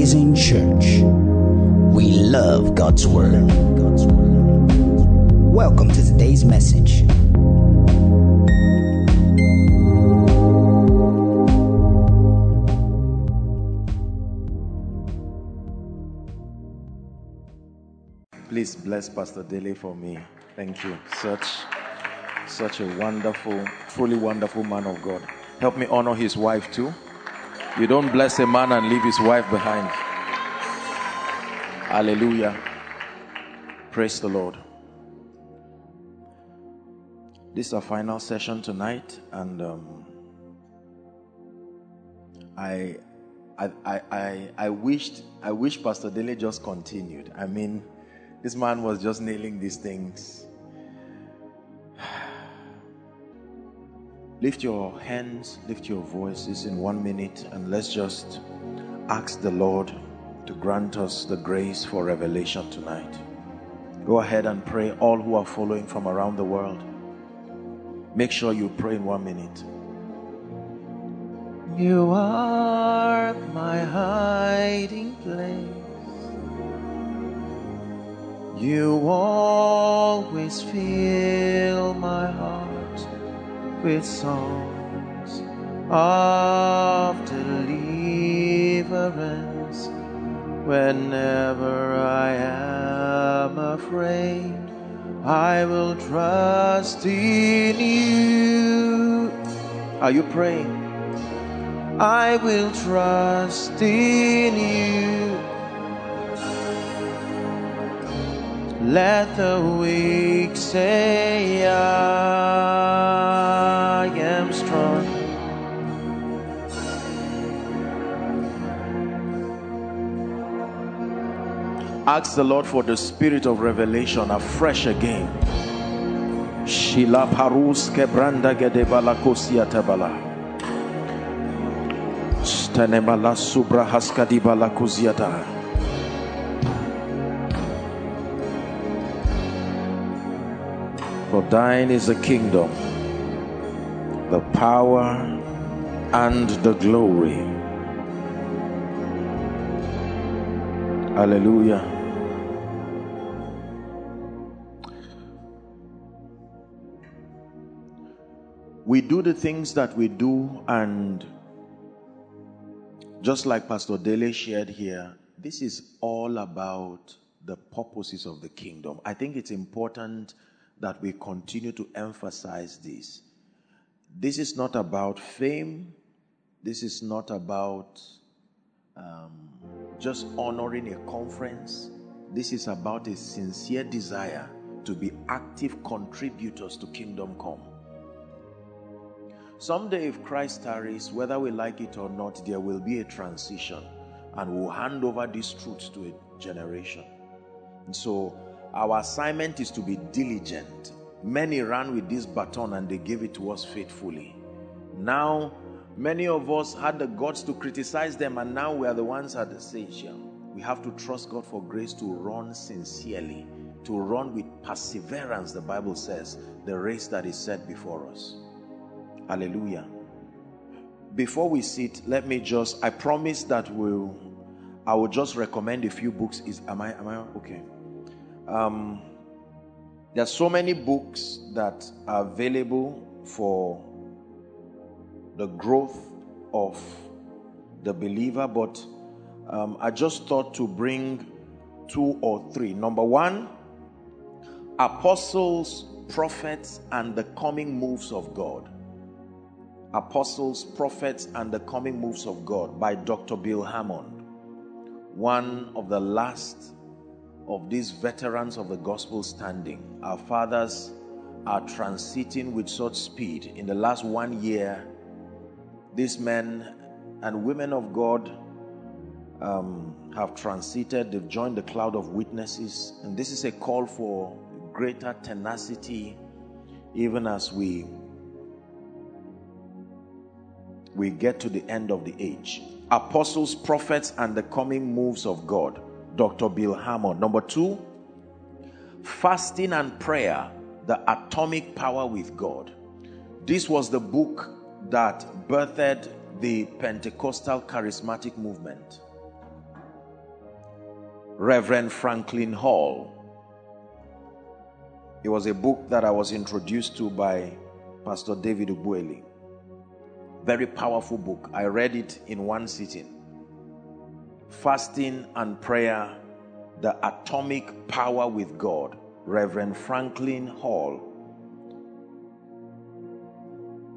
Rising Church. We love God's Word. Welcome to today's message. Please bless Pastor Dele for me. Thank you. Such such a wonderful, truly wonderful man of God. Help me honor his wife too. You don't bless a man and leave his wife behind. Hallelujah. Praise the Lord. This is our final session tonight, and um, I, I, I, I, wished, I wish Pastor Dele just continued. I mean, this man was just nailing these things. Lift your hands, lift your voices in one minute, and let's just ask the Lord to grant us the grace for revelation tonight. Go ahead and pray, all who are following from around the world. Make sure you pray in one minute. You are my hiding place. You always fill my heart with songs of deliverance whenever I am afraid. I will trust in you. Are you praying? I will trust in you. Let the weak say, I am Ask the Lord for the spirit of revelation afresh again. Shila parus kebranda. For thine is the kingdom, the power, and the glory. Hallelujah. We do the things that we do, and just like Pastor Dele shared here, this is all about the purposes of the kingdom. I think it's important that we continue to emphasize this. This is not about fame. This is not about um, just honoring a conference. This is about a sincere desire to be active contributors to kingdom come. Someday, if Christ tarries, whether we like it or not, there will be a transition and we'll hand over these truths to a generation. And so, our assignment is to be diligent. Many ran with this baton and they gave it to us faithfully. Now, many of us had the guts to criticize them, and now we are the ones at the stage. We have to trust God for grace to run sincerely, to run with perseverance, the Bible says, the race that is set before us. Hallelujah. Before we sit, let me just, I promise that we'll, I will just recommend a few books. Is, am I, am I, okay. Um, there are so many books that are available for the growth of the believer, but um, I just thought to bring two or three. Number one, Apostles, Prophets, and the Coming Moves of God. Apostles, Prophets, and the Coming Moves of God by Dr. Bill Hamon, one of the last of these veterans of the gospel standing. Our fathers are transiting with such speed. In the last one year, these men and women of God um, have transited, they've joined the cloud of witnesses, and this is a call for greater tenacity even as we we get to the end of the age apostles prophets and the coming moves of god Dr. Bill Hamon. Number two, fasting and prayer, the atomic power with God. This was the book that birthed the Pentecostal charismatic movement. Reverend Franklin Hall. It was a book that I was introduced to by Pastor David Ogbueli. Very powerful book. I read it in one sitting. Fasting and Prayer The Atomic Power with God. Reverend Franklin Hall.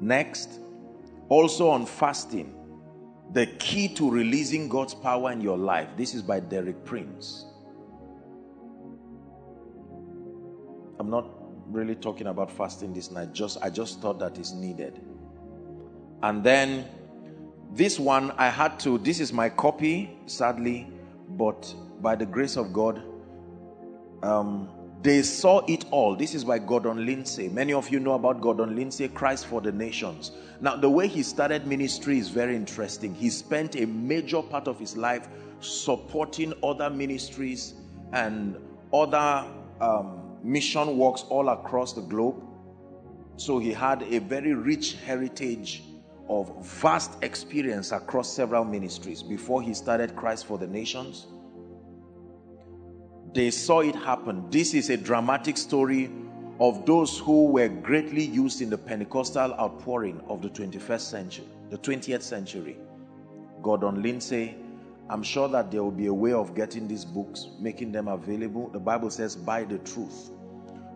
Next, also on fasting, the key to releasing God's power in your life. This is by Derek Prince. I'm not really talking about fasting this night. Just I just thought that is needed. And then this one I had to this is my copy sadly, but by the grace of God um they saw it all. This is by Gordon Lindsay. Many of you know about Gordon Lindsay, Christ for the Nations. Now, the way he started ministry is very interesting. He spent a major part of his life supporting other ministries and other um, mission works all across the globe. So he had a very rich heritage of vast experience across several ministries before he started Christ for the Nations. They saw it happen. This is a dramatic story of those who were greatly used in the Pentecostal outpouring of the 21st century, the 20th century. Gordon Lindsay, I'm sure that there will be a way of getting these books, making them available. The Bible says, buy the truth.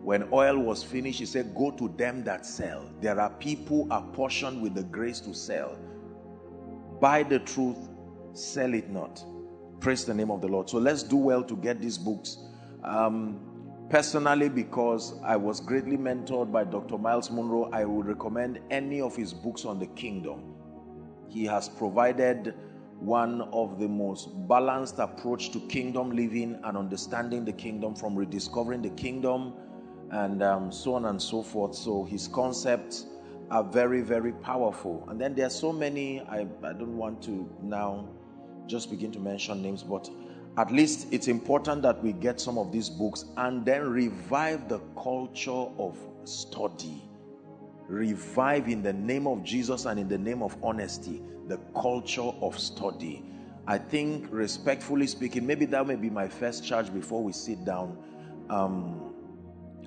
When oil was finished, he said, go to them that sell. There are people apportioned with the grace to sell. Buy the truth, sell it not. Praise the name of the Lord. So let's do well to get these books. Um, personally, because I was greatly mentored by Dr. Miles Munroe, I would recommend any of his books on the kingdom. He has provided one of the most balanced approach to kingdom living and understanding the kingdom from rediscovering the kingdom and um, so on and so forth. So his concepts are very, very powerful. And then there are so many, I, I don't want to now just begin to mention names, but at least it's important that we get some of these books and then revive the culture of study. Revive in the name of Jesus and in the name of honesty the culture of study. I think, respectfully speaking, maybe that may be my first charge before we sit down. Um,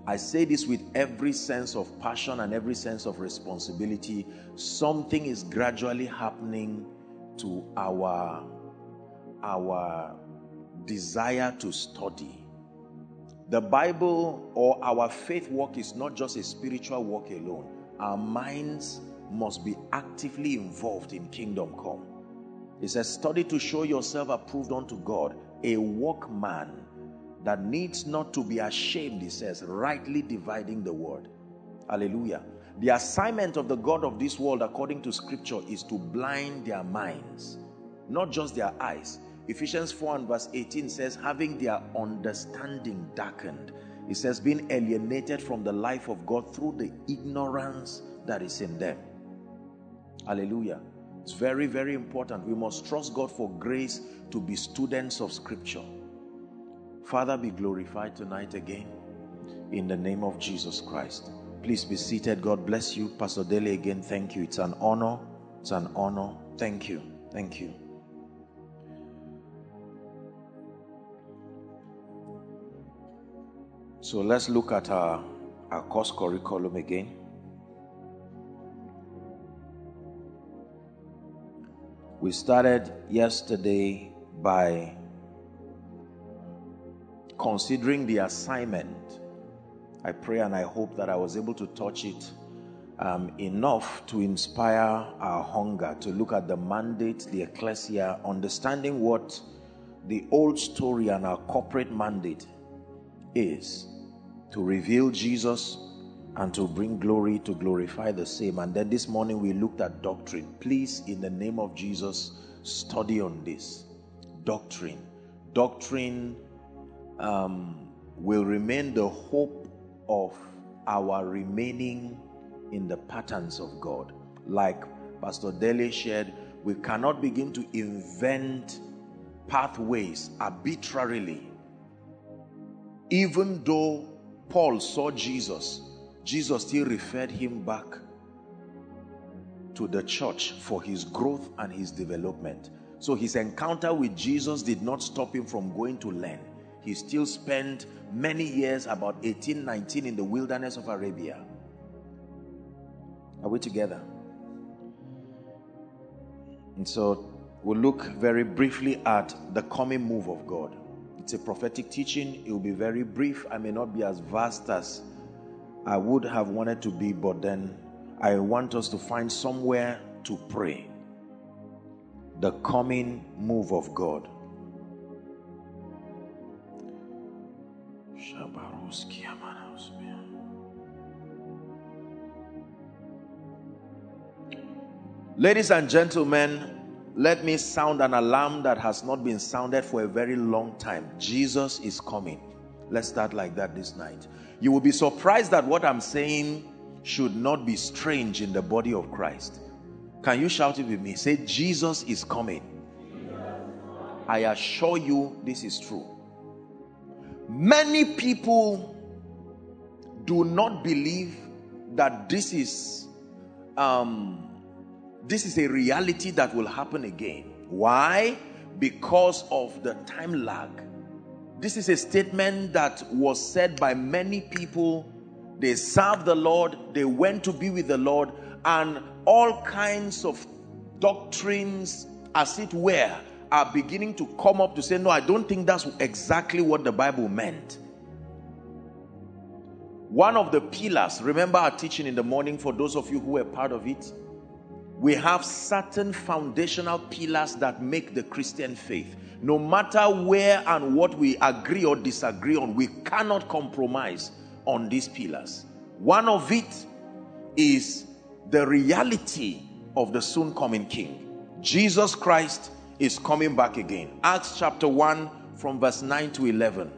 I say this with every sense of passion and every sense of responsibility. Something is gradually happening to our our desire to study. The Bible or our faith walk is not just a spiritual walk alone. Our minds must be actively involved in kingdom come. It says, study to show yourself approved unto God, a workman that needs not to be ashamed, he says, rightly dividing the word. Hallelujah. The assignment of the God of this world, according to scripture, is to blind their minds, not just their eyes. Ephesians 4 and verse 18 says, having their understanding darkened. It says, being alienated from the life of God through the ignorance that is in them. Hallelujah. It's very, very important. We must trust God for grace to be students of Scripture. Father, be glorified tonight again in the name of Jesus Christ. Please be seated. God bless you. Pastor Dele, again, thank you. It's an honor. It's an honor. Thank you. Thank you. So let's look at our, our course curriculum again. We started yesterday by considering the assignment. I pray and I hope that I was able to touch it um, enough to inspire our hunger to look at the mandate, the ecclesia, understanding what the old story and our corporate mandate is to reveal Jesus and to bring glory to glorify the same. And then this morning we looked at doctrine. Please, in the name of Jesus, study on this doctrine. Doctrine um, will remain the hope of our remaining in the patterns of God. Like Pastor Dele shared, we cannot begin to invent pathways arbitrarily. Even though Paul saw Jesus, Jesus still referred him back to the church for his growth and his development. So his encounter with Jesus did not stop him from going to learn. He still spent many years, about 18, 19, in the wilderness of Arabia. Are we together? And so we'll look very briefly at the coming move of God. It's a prophetic teaching. It will be very brief. I may not be as vast as I would have wanted to be, but then I want us to find somewhere to pray. The coming move of God. Ladies and gentlemen, let me sound an alarm that has not been sounded for a very long time. Jesus is coming. Let's start like that this night. You will be surprised that what I'm saying should not be strange in the body of Christ. Can you shout it with me? Say, Jesus is coming. I assure you, this is true. Many people do not believe that this is um, this is a reality that will happen again. Why? Because of the time lag. This is a statement that was said by many people. They served the Lord, they went to be with the Lord, and all kinds of doctrines, as it were, are beginning to come up to say, No, I don't think that's exactly what the Bible meant. One of the pillars, remember our teaching in the morning for those of you who were part of it? we have certain foundational pillars that make the Christian faith. No matter where and what we agree or disagree on, we cannot compromise on these pillars. One of it is the reality of the soon coming King. Jesus Christ is coming back again. Acts chapter 1 from verse 9 to 11.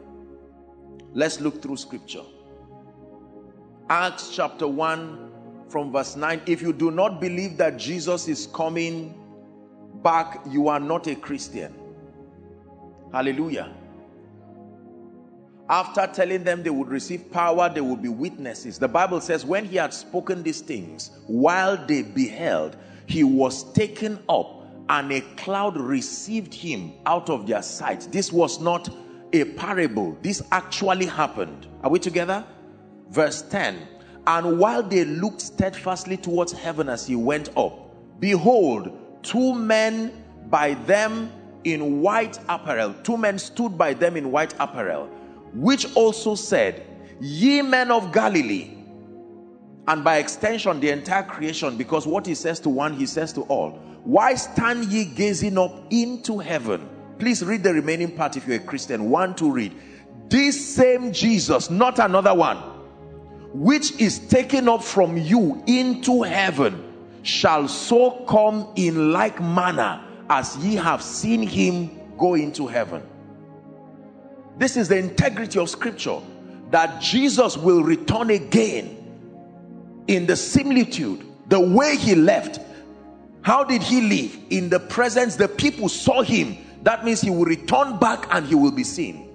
Let's look through scripture. Acts chapter 1 from verse 9 if you do not believe that Jesus is coming back, you are not a Christian. Hallelujah. After telling them they would receive power, they would be witnesses. The Bible says, when he had spoken these things, while they beheld, he was taken up, and a cloud received him out of their sight. This was not a parable, this actually happened. Are we together? Verse 10 and while they looked steadfastly towards heaven as he went up, behold, two men by them in white apparel, two men stood by them in white apparel, which also said, Ye men of Galilee, and by extension, the entire creation, because what he says to one, he says to all. Why stand ye gazing up into heaven? Please read the remaining part if you're a Christian. One to read. This same Jesus, not another one which is taken up from you into heaven shall so come in like manner as ye have seen him go into heaven. This is the integrity of scripture that Jesus will return again in the similitude, the way he left. How did he live? In the presence, the people saw him. That means he will return back and he will be seen.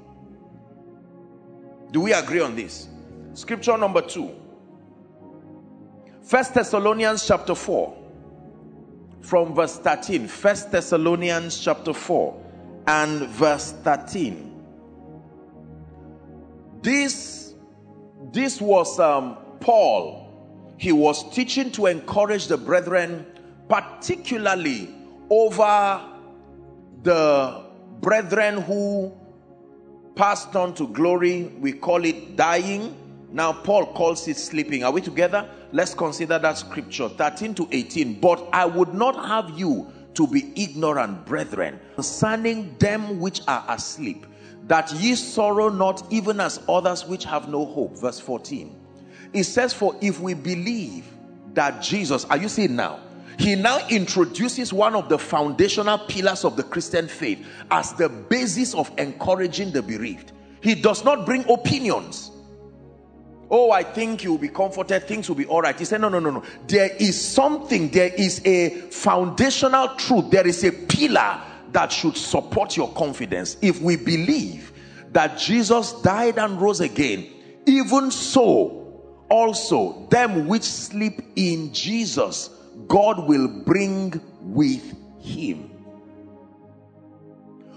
Do we agree on this? Scripture number two. First Thessalonians chapter 4 from verse 13. First Thessalonians chapter 4 and verse 13. This, this was um, Paul. He was teaching to encourage the brethren, particularly over the brethren who passed on to glory. We call it dying now, Paul calls it sleeping. Are we together? Let's consider that scripture 13 to 18. But I would not have you to be ignorant, brethren, concerning them which are asleep, that ye sorrow not even as others which have no hope. Verse 14. It says, For if we believe that Jesus, are you seeing now? He now introduces one of the foundational pillars of the Christian faith as the basis of encouraging the bereaved. He does not bring opinions. Oh i think you'll be comforted. Things will be all right. He said no no no no. There is something. There is a foundational truth. There is a pillar that should support your confidence. If we believe that jesus died and rose again even so also them which sleep in jesus god will bring with him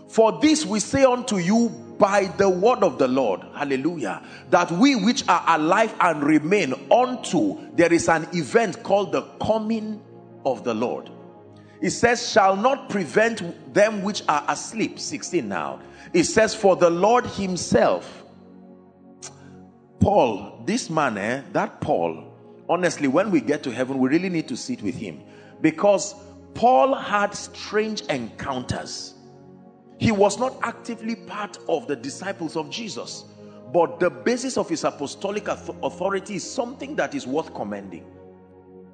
for this we say unto you by the word of the Lord, hallelujah, that we which are alive and remain unto, there is an event called the coming of the Lord. It says, shall not prevent them which are asleep. 16 now. It says, for the Lord himself. Paul, this man, eh, that Paul, honestly, when we get to heaven, we really need to sit with him because Paul had strange encounters. He was not actively part of the disciples of Jesus, but the basis of his apostolic authority is something that is worth commending.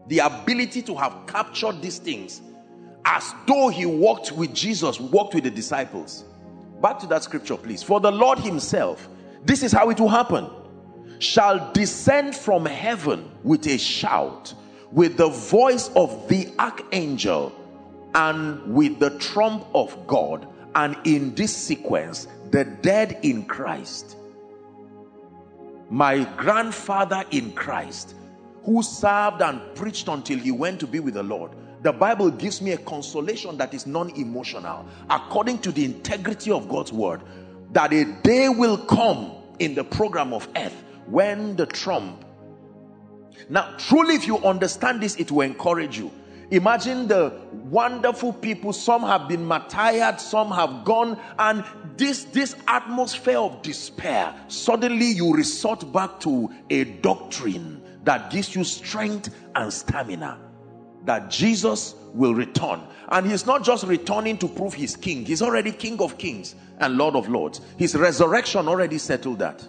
The ability to have captured these things as though he walked with Jesus, walked with the disciples. Back to that scripture, please. For the Lord Himself, this is how it will happen, shall descend from heaven with a shout, with the voice of the archangel, and with the trump of God. And in this sequence, the dead in Christ, my grandfather in Christ, who served and preached until he went to be with the Lord the Bible gives me a consolation that is non-emotional according to the integrity of God's word that a day will come in the program of earth when the trump now truly if you understand this it will encourage you imagine the wonderful people some have been martyred some have gone and this this atmosphere of despair suddenly you resort back to a doctrine that gives you strength and stamina that Jesus will return. And he's not just returning to prove he's king, he's already king of kings and lord of lords. His resurrection already settled that.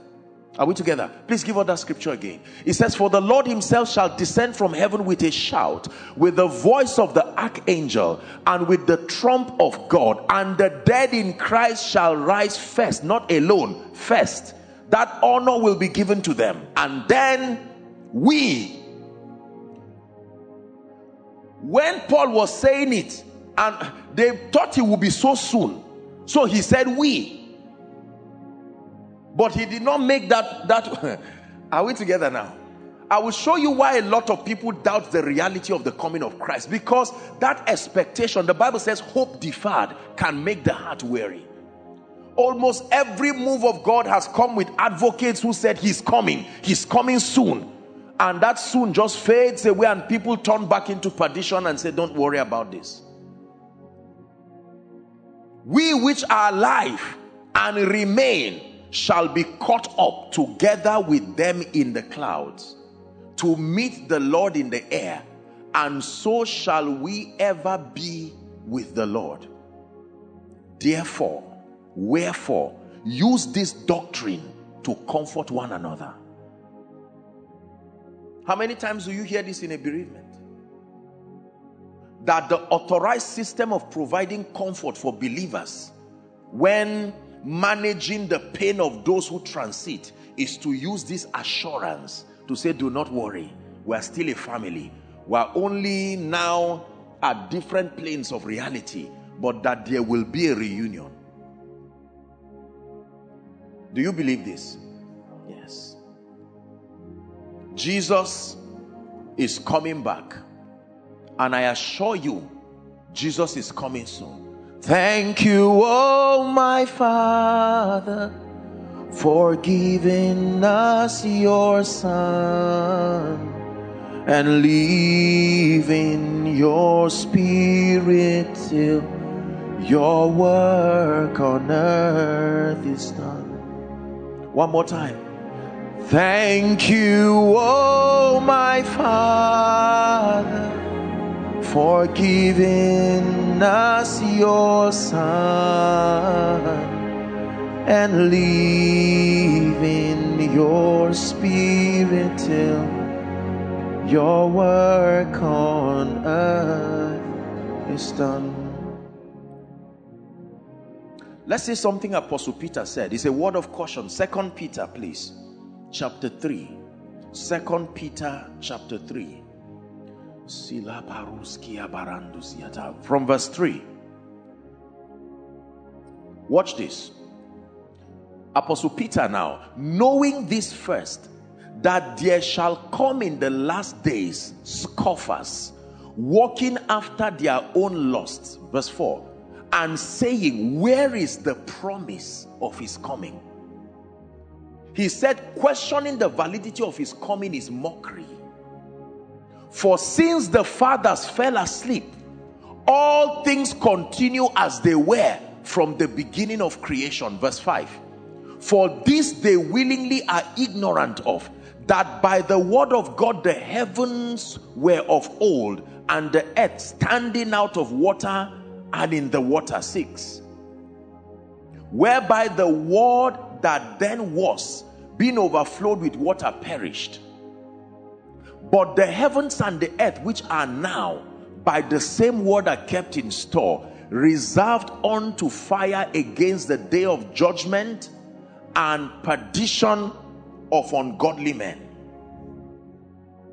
Are we together? Please give us that scripture again. It says, For the Lord himself shall descend from heaven with a shout, with the voice of the archangel, and with the trump of God, and the dead in Christ shall rise first, not alone, first. That honor will be given to them. And then we when Paul was saying it, and they thought it would be so soon, so he said, We. But he did not make that. that Are we together now? I will show you why a lot of people doubt the reality of the coming of Christ because that expectation, the Bible says, hope deferred can make the heart weary. Almost every move of God has come with advocates who said, He's coming, He's coming soon and that soon just fades away and people turn back into perdition and say don't worry about this we which are alive and remain shall be caught up together with them in the clouds to meet the Lord in the air and so shall we ever be with the Lord therefore wherefore use this doctrine to comfort one another how many times do you hear this in a bereavement? That the authorized system of providing comfort for believers when managing the pain of those who transit is to use this assurance to say, Do not worry, we're still a family. We're only now at different planes of reality, but that there will be a reunion. Do you believe this? Yes. Jesus is coming back. And I assure you, Jesus is coming soon. Thank you, oh my Father, for giving us your Son and leaving your Spirit till your work on earth is done. One more time. Thank you, oh my Father, for giving us your Son and leaving your Spirit till your work on earth is done. Let's see something Apostle Peter said. It's a word of caution. Second Peter, please chapter 3. Second Peter chapter 3. From verse 3. Watch this. Apostle Peter now, knowing this first, that there shall come in the last days scoffers, walking after their own lusts. Verse 4 and saying, Where is the promise of his coming? He said, questioning the validity of his coming is mockery. For since the fathers fell asleep, all things continue as they were from the beginning of creation. Verse 5. For this they willingly are ignorant of, that by the word of God the heavens were of old, and the earth standing out of water and in the water. 6. Whereby the word that then was, being overflowed with water, perished. But the heavens and the earth, which are now by the same word are kept in store, reserved unto fire against the day of judgment and perdition of ungodly men.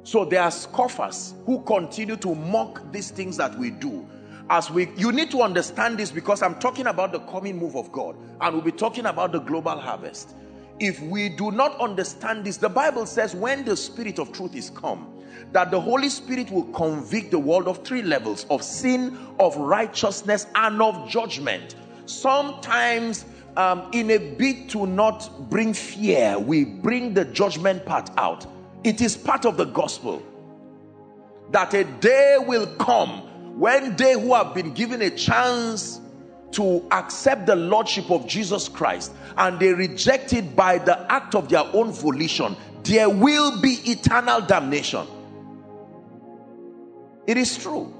So there are scoffers who continue to mock these things that we do. As we you need to understand this because I'm talking about the coming move of God and we'll be talking about the global harvest. If we do not understand this, the Bible says when the spirit of truth is come, that the Holy Spirit will convict the world of three levels of sin, of righteousness, and of judgment. Sometimes, um, in a bid to not bring fear, we bring the judgment part out. It is part of the gospel that a day will come when they who have been given a chance to accept the lordship of Jesus Christ and they reject it by the act of their own volition, there will be eternal damnation. It is true.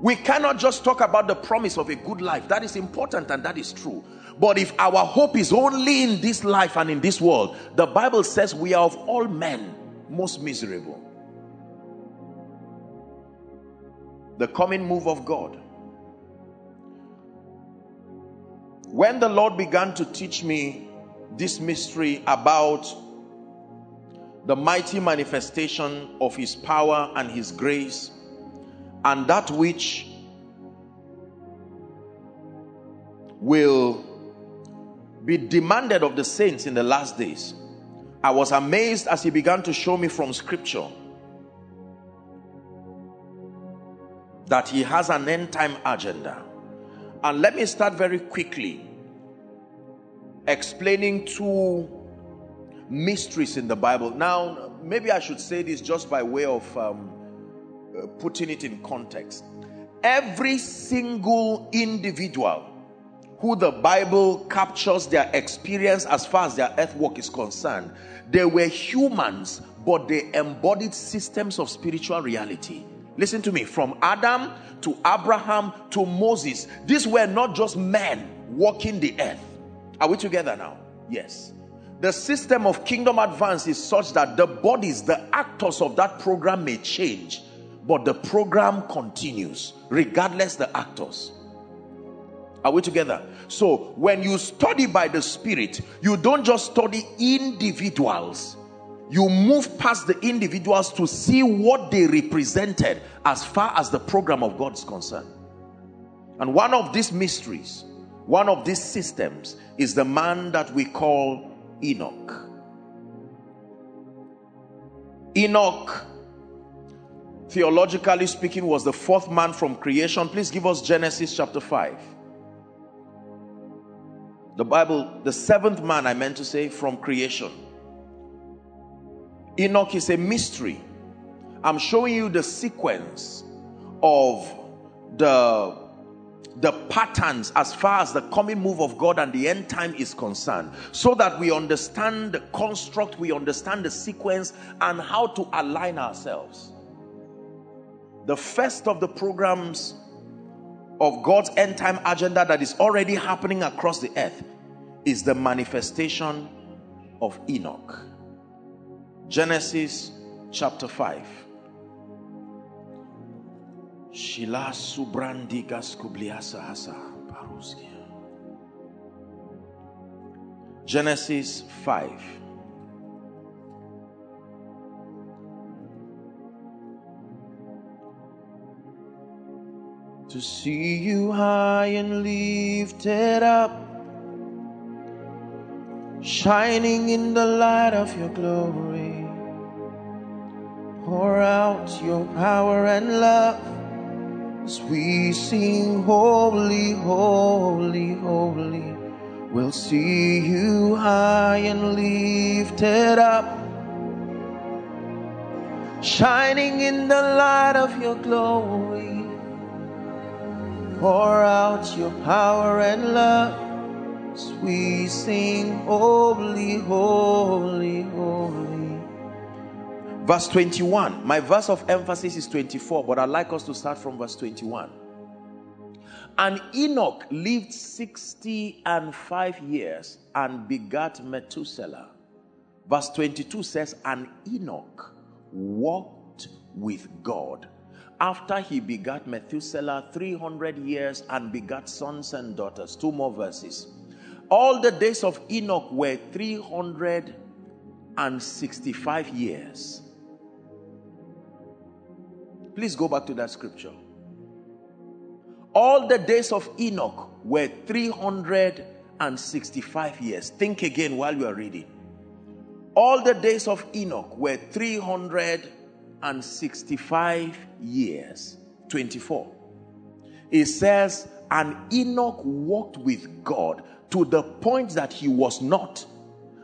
We cannot just talk about the promise of a good life. That is important and that is true. But if our hope is only in this life and in this world, the Bible says we are of all men most miserable. The coming move of God. When the Lord began to teach me this mystery about the mighty manifestation of his power and his grace and that which will be demanded of the saints in the last days. I was amazed as he began to show me from scripture that he has an end time agenda. And let me start very quickly explaining two mysteries in the Bible. Now, maybe I should say this just by way of um, uh, putting it in context. Every single individual who the Bible captures their experience as far as their earth work is concerned, they were humans, but they embodied systems of spiritual reality. Listen to me from Adam to Abraham to Moses, these were not just men walking the earth. Are we together now? Yes the system of kingdom advance is such that the bodies, the actors of that program may change, but the program continues, regardless the actors. Are we together? So when you study by the Spirit, you don't just study individuals. You move past the individuals to see what they represented as far as the program of God is concerned. And one of these mysteries, one of these systems is the man that we call Enoch. Enoch, theologically speaking, was the fourth man from creation. Please give us Genesis chapter 5. The Bible, the seventh man, I meant to say, from creation. Enoch is a mystery. I'm showing you the sequence of the the patterns as far as the coming move of God and the end time is concerned so that we understand the construct, we understand the sequence and how to align ourselves. The first of the programs of God's end time agenda that is already happening across the earth is the manifestation of Enoch. Genesis chapter 5. Shila subrandigas kubliasa hasa paruskia. Genesis 5. To see you high and lifted up, shining in the light of your glory. Pour out your power and love As we sing, Holy, Holy, Holy, we'll see you high and lifted up, shining in the light of your glory. Pour out your power and love as we sing, Holy, Holy, Holy. Verse 21. My verse of emphasis is 24, but I'd like us to start from verse 21. And Enoch lived 60 and 5 years and begat Methuselah. Verse 22 says, And Enoch walked with God after he begat Methuselah 300 years and begat sons and daughters. Two more verses. All the days of Enoch were 365 years Please go back to that scripture. All the days of Enoch were 365 years. Think again while you are reading. All the days of Enoch were 365 years. 24. It says, and Enoch walked with God to the point that he was not.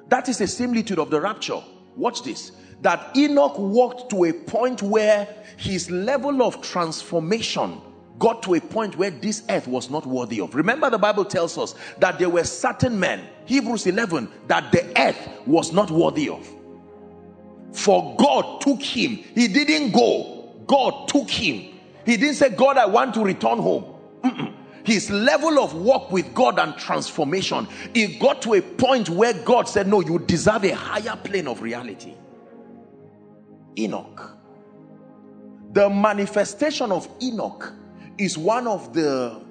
That is a similitude of the rapture. Watch this that Enoch walked to a point where his level of transformation got to a point where this earth was not worthy of. Remember, the Bible tells us that there were certain men, Hebrews 11, that the earth was not worthy of. For God took him, he didn't go, God took him. He didn't say, God, I want to return home. Mm-mm. His level of work with God and transformation, it got to a point where God said, No, you deserve a higher plane of reality. Enoch. The manifestation of Enoch is one of the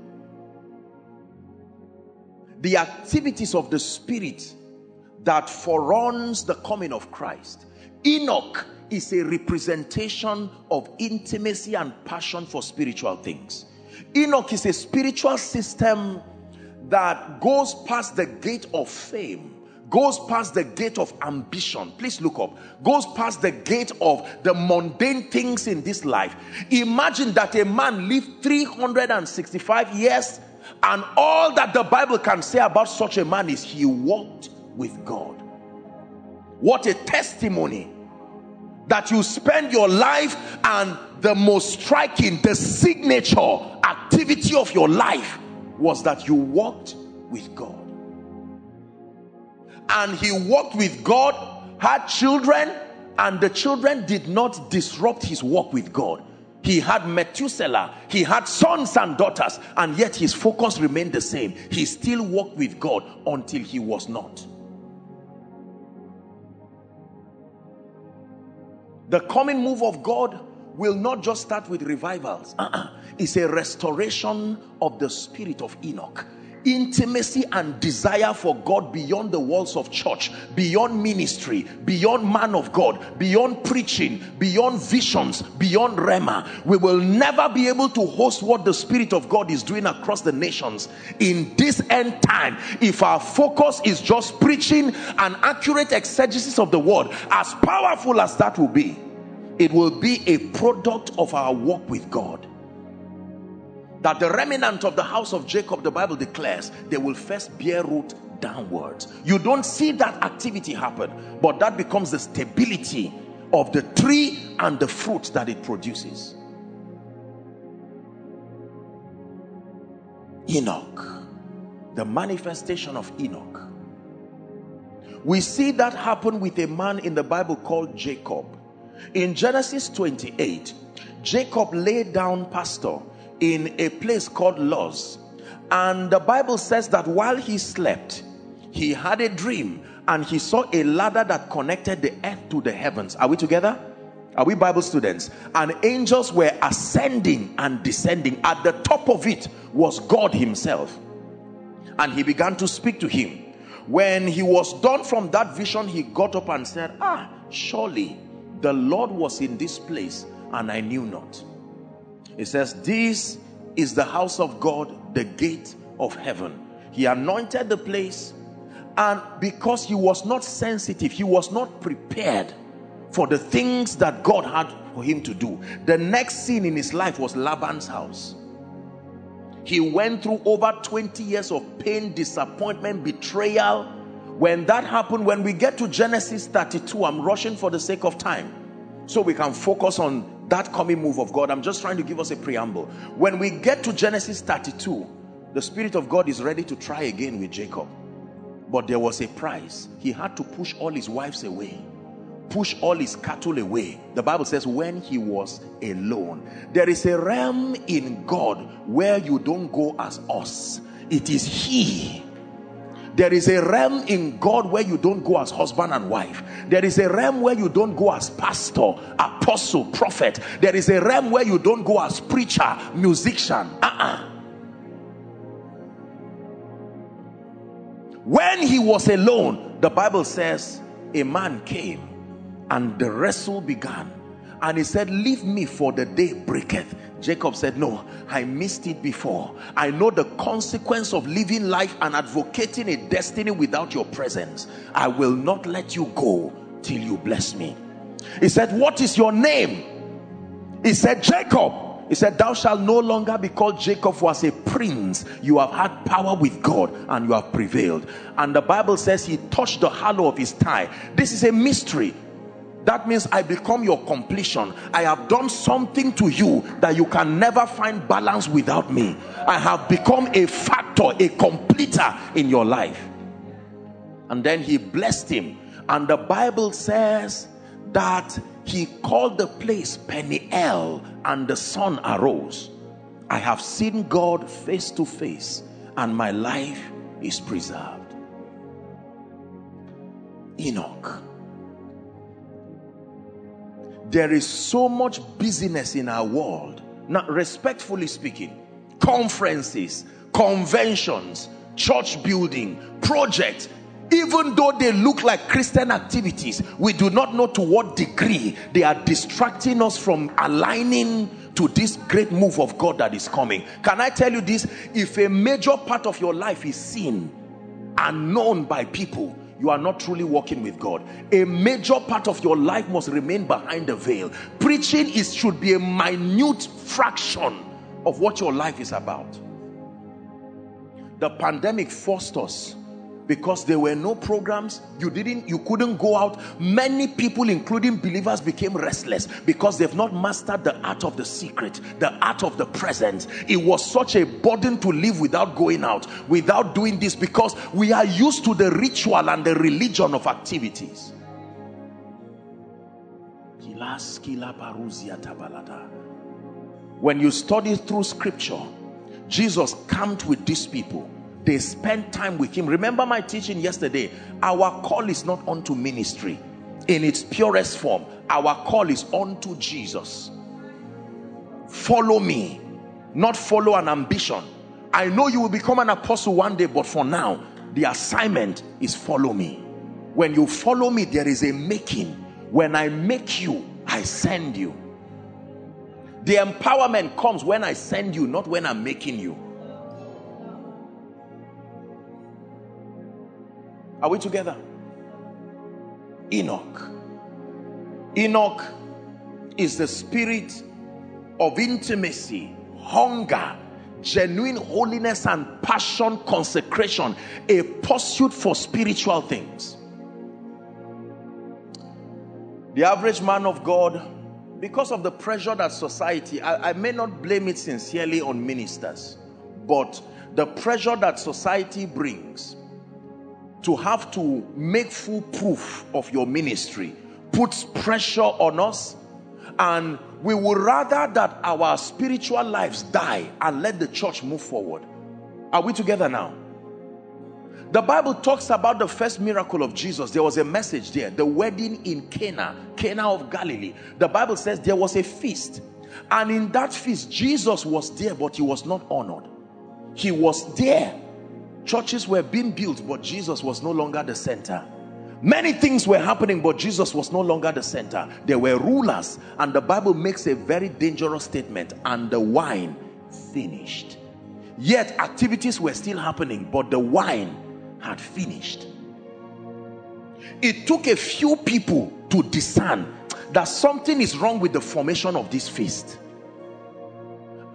the activities of the spirit that foreruns the coming of Christ. Enoch is a representation of intimacy and passion for spiritual things. Enoch is a spiritual system that goes past the gate of fame goes past the gate of ambition. Please look up. Goes past the gate of the mundane things in this life. Imagine that a man lived 365 years, and all that the Bible can say about such a man is he walked with God. What a testimony that you spend your life and the most striking, the signature activity of your life was that you walked with God and he walked with God, had children, and the children did not disrupt his walk with God. He had Methuselah, he had sons and daughters, and yet his focus remained the same. He still walked with God until he was not. The coming move of God will not just start with revivals, uh-uh. it's a restoration of the spirit of Enoch intimacy and desire for God beyond the walls of church, beyond ministry, beyond man of God, beyond preaching, beyond visions, beyond rhema. We will never be able to host what the Spirit of God is doing across the nations in this end time if our focus is just preaching an accurate exegesis of the word, as powerful as that will be. It will be a product of our walk with God that the remnant of the house of Jacob, the Bible declares, they will first bear root downwards. You don't see that activity happen, but that becomes the stability of the tree and the fruit that it produces. Enoch, the manifestation of Enoch. We see that happen with a man in the Bible called Jacob. In Genesis 28, Jacob laid down pastor in a place called Luz. And the Bible says that while he slept, he had a dream and he saw a ladder that connected the earth to the heavens. Are we together? Are we Bible students? And angels were ascending and descending. At the top of it was God Himself. And He began to speak to him. When he was done from that vision, he got up and said, Ah, surely the Lord was in this place and I knew not. It says, This is the house of God, the gate of heaven. He anointed the place, and because he was not sensitive, he was not prepared for the things that God had for him to do. The next scene in his life was Laban's house. He went through over 20 years of pain, disappointment, betrayal. When that happened, when we get to Genesis 32, I'm rushing for the sake of time so we can focus on that coming move of God. I'm just trying to give us a preamble. When we get to Genesis 32, the Spirit of God is ready to try again with Jacob. But there was a price. He had to push all his wives away, push all his cattle away. The Bible says, when he was alone, there is a realm in God where you don't go as us, it is He there is a realm in God where you don't go as husband and wife. There is a realm where you don't go as pastor, apostle, prophet. There is a realm where you don't go as preacher, musician. Uh-uh. When he was alone, the Bible says a man came and the wrestle began. And he said, Leave me for the day breaketh. Jacob said, No, I missed it before. I know the consequence of living life and advocating a destiny without your presence. I will not let you go till you bless me. He said, What is your name? He said, Jacob. He said, Thou shalt no longer be called Jacob was a prince. You have had power with God and you have prevailed. And the Bible says he touched the hollow of his thigh. This is a mystery. That means I become your completion. I have done something to you that you can never find balance without me. I have become a factor, a completer in your life. And then he blessed him. And the Bible says that he called the place Peniel and the sun arose. I have seen God face to face and my life is preserved. Enoch there is so much busyness in our world. Now, respectfully speaking, conferences, conventions, church building, projects, even though they look like Christian activities, we do not know to what degree they are distracting us from aligning to this great move of God that is coming. Can I tell you this? If a major part of your life is seen and known by people, you are not truly walking with God. A major part of your life must remain behind the veil. Preaching is should be a minute fraction of what your life is about. The pandemic forced us because there were no programs you didn't you couldn't go out. Many people including believers became restless because they've not mastered the art of the secret the art of the presence it was such a burden to live without going out without doing this because we are used to the ritual and the religion of activities. When you study through scripture jesus camped with these people they spend time with him. Remember my teaching yesterday. Our call is not unto ministry. In its purest form our call is unto jesus. Follow me. Not follow an ambition. I know you will become an apostle one day but for now the assignment is follow me. When you follow me there is a making. When i make you i send you. The empowerment comes when i send you not when i'm making you Are we together? Enoch. Enoch is the spirit of intimacy, hunger, genuine holiness and passion, consecration, a pursuit for spiritual things. The average man of God, because of the pressure that society, I, I may not blame it sincerely on ministers, but the pressure that society brings to have to make full proof of your ministry puts pressure on us. And we would rather that our spiritual lives die and let the church move forward. Are we together now? The bible talks about the first miracle of jesus. There was a message there the wedding in cana cana of galilee. The bible says there was a feast. And in that feast jesus was there but he was not honored. He was there Churches were being built, but Jesus was no longer the center. Many things were happening, but Jesus was no longer the center. There were rulers, and the Bible makes a very dangerous statement and the wine finished. Yet activities were still happening, but the wine had finished. It took a few people to discern that something is wrong with the formation of this feast.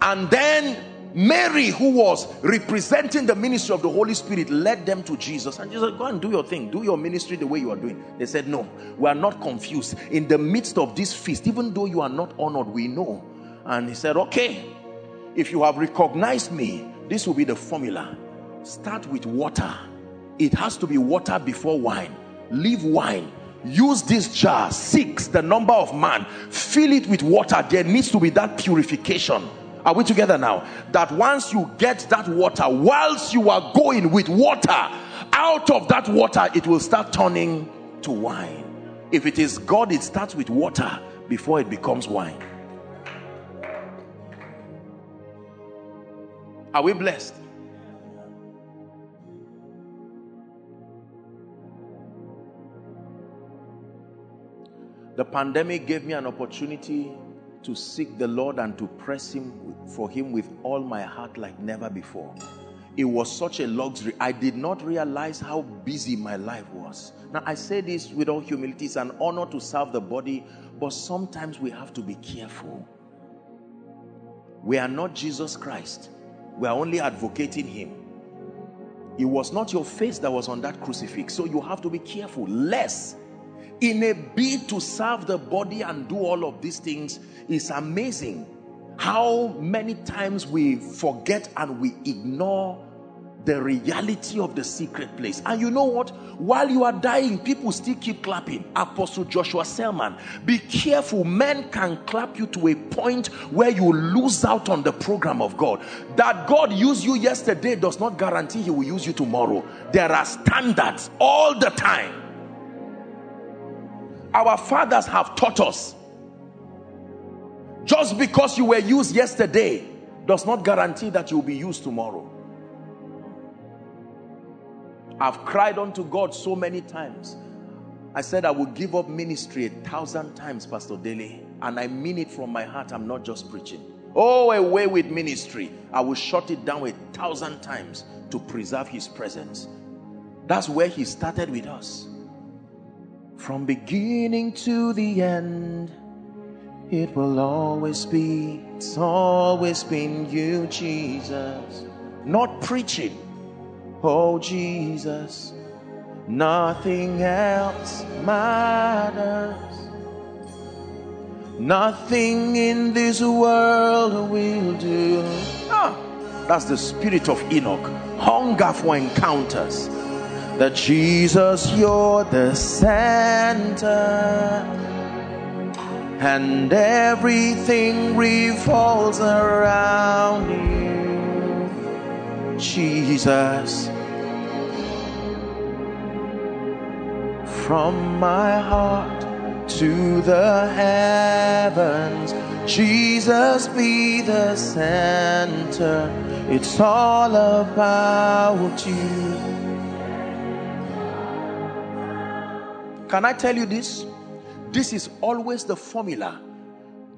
And then Mary, who was representing the ministry of the Holy Spirit, led them to Jesus. And Jesus said, Go and do your thing, do your ministry the way you are doing. They said, No, we are not confused. In the midst of this feast, even though you are not honored, we know. And he said, Okay, if you have recognized me, this will be the formula. Start with water. It has to be water before wine. Leave wine use this jar six the number of man fill it with water there needs to be that purification are we together now? That once you get that water whilst you are going with water out of that water it will start turning to wine. If it is god it starts with water before it becomes wine. Are we blessed? The pandemic gave me an opportunity to seek the Lord and to press Him for Him with all my heart like never before. It was such a luxury. I did not realize how busy my life was. Now, I say this with all humility. It's an honor to serve the body, but sometimes we have to be careful. We are not Jesus Christ, we are only advocating Him. It was not your face that was on that crucifix, so you have to be careful. Less in a bid to serve the body and do all of these things is amazing how many times we forget and we ignore the reality of the secret place. And you know what? While you are dying, people still keep clapping. Apostle Joshua Selman, be careful. Men can clap you to a point where you lose out on the program of God. That God used you yesterday does not guarantee He will use you tomorrow. There are standards all the time our fathers have taught us. Just because you were used yesterday does not guarantee that you'll be used tomorrow. I've cried unto God so many times. I said I would give up ministry a thousand times Pastor Dele and I mean it from my heart. I'm not just preaching. Oh away with ministry. I will shut it down a thousand times to preserve his presence. That's where he started with us from beginning to the end, it will always be, it's always been you, Jesus. Not preaching, oh Jesus, nothing else matters. Nothing in this world will do. Ah, that's the spirit of Enoch. Hunger for encounters that Jesus, you're the center, and everything revolves around you, Jesus. From my heart to the heavens, Jesus be the center. It's all about you. Can I tell you this? This is always the formula.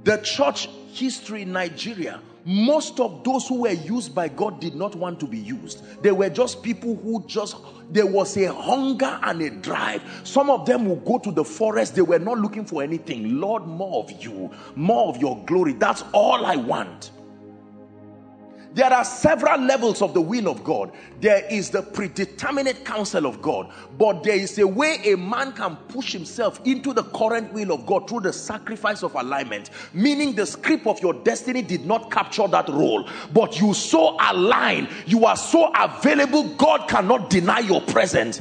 The church history in Nigeria, most of those who were used by God did not want to be used. They were just people who just, there was a hunger and a drive. Some of them would go to the forest, they were not looking for anything. Lord, more of you, more of your glory. That's all I want. There are several levels of the will of God. There is the predeterminate counsel of God, but there is a way a man can push himself into the current will of God through the sacrifice of alignment. Meaning, the script of your destiny did not capture that role, but you so align, you are so available, God cannot deny your presence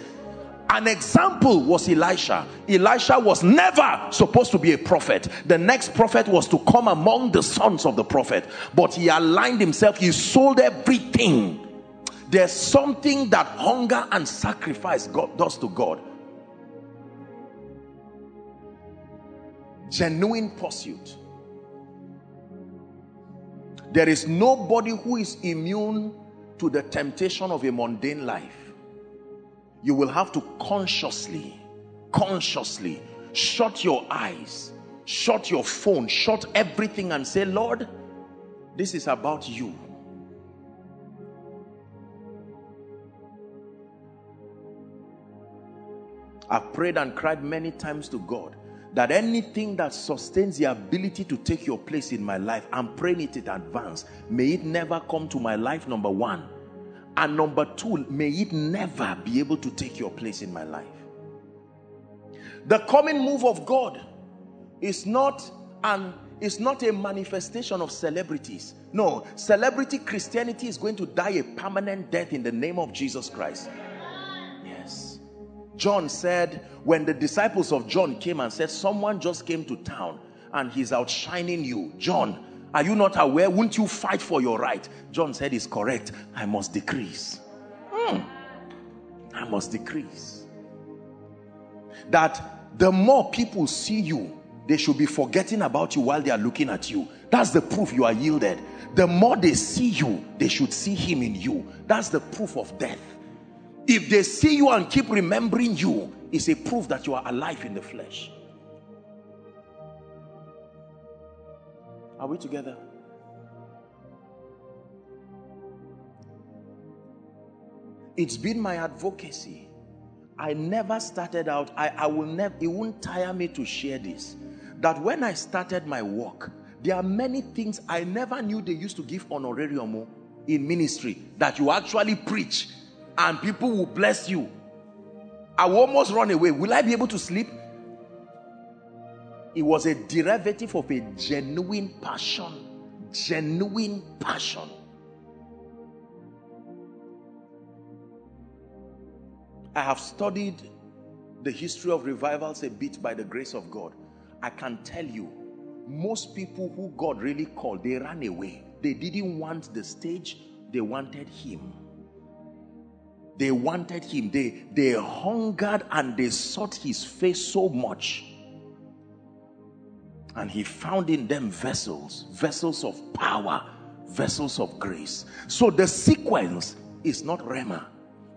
an example was Elisha. Elisha was never supposed to be a prophet. The next prophet was to come among the sons of the prophet, but he aligned himself, he sold everything. There's something that hunger and sacrifice God does to God. Genuine pursuit. There is nobody who is immune to the temptation of a mundane life you will have to consciously, consciously shut your eyes, shut your phone, shut everything and say, Lord, this is about you. I've prayed and cried many times to God that anything that sustains the ability to take your place in my life, I'm praying it in advance. May it never come to my life, number one. And number two, may it never be able to take your place in my life. The coming move of God is not an is not a manifestation of celebrities. No, celebrity Christianity is going to die a permanent death in the name of Jesus Christ. Yes. John said, when the disciples of John came and said, Someone just came to town and he's outshining you. John, are you not aware? Won't you fight for your right? John said, It's correct. I must decrease. Hmm. I must decrease. That the more people see you, they should be forgetting about you while they are looking at you. That's the proof you are yielded. The more they see you, they should see him in you. That's the proof of death. If they see you and keep remembering you, it's a proof that you are alive in the flesh. Are we together? It's been my advocacy. I never started out, I, I will never, it won't tire me to share this that when I started my work, there are many things I never knew they used to give honorarium in ministry that you actually preach and people will bless you. I will almost run away. Will I be able to sleep? It was a derivative of a genuine passion. Genuine passion. I have studied the history of revivals a bit by the grace of God. I can tell you, most people who God really called, they ran away. They didn't want the stage, they wanted Him. They wanted Him. They, they hungered and they sought His face so much. And He found in them vessels, vessels of power, vessels of grace. So the sequence is not Rhema,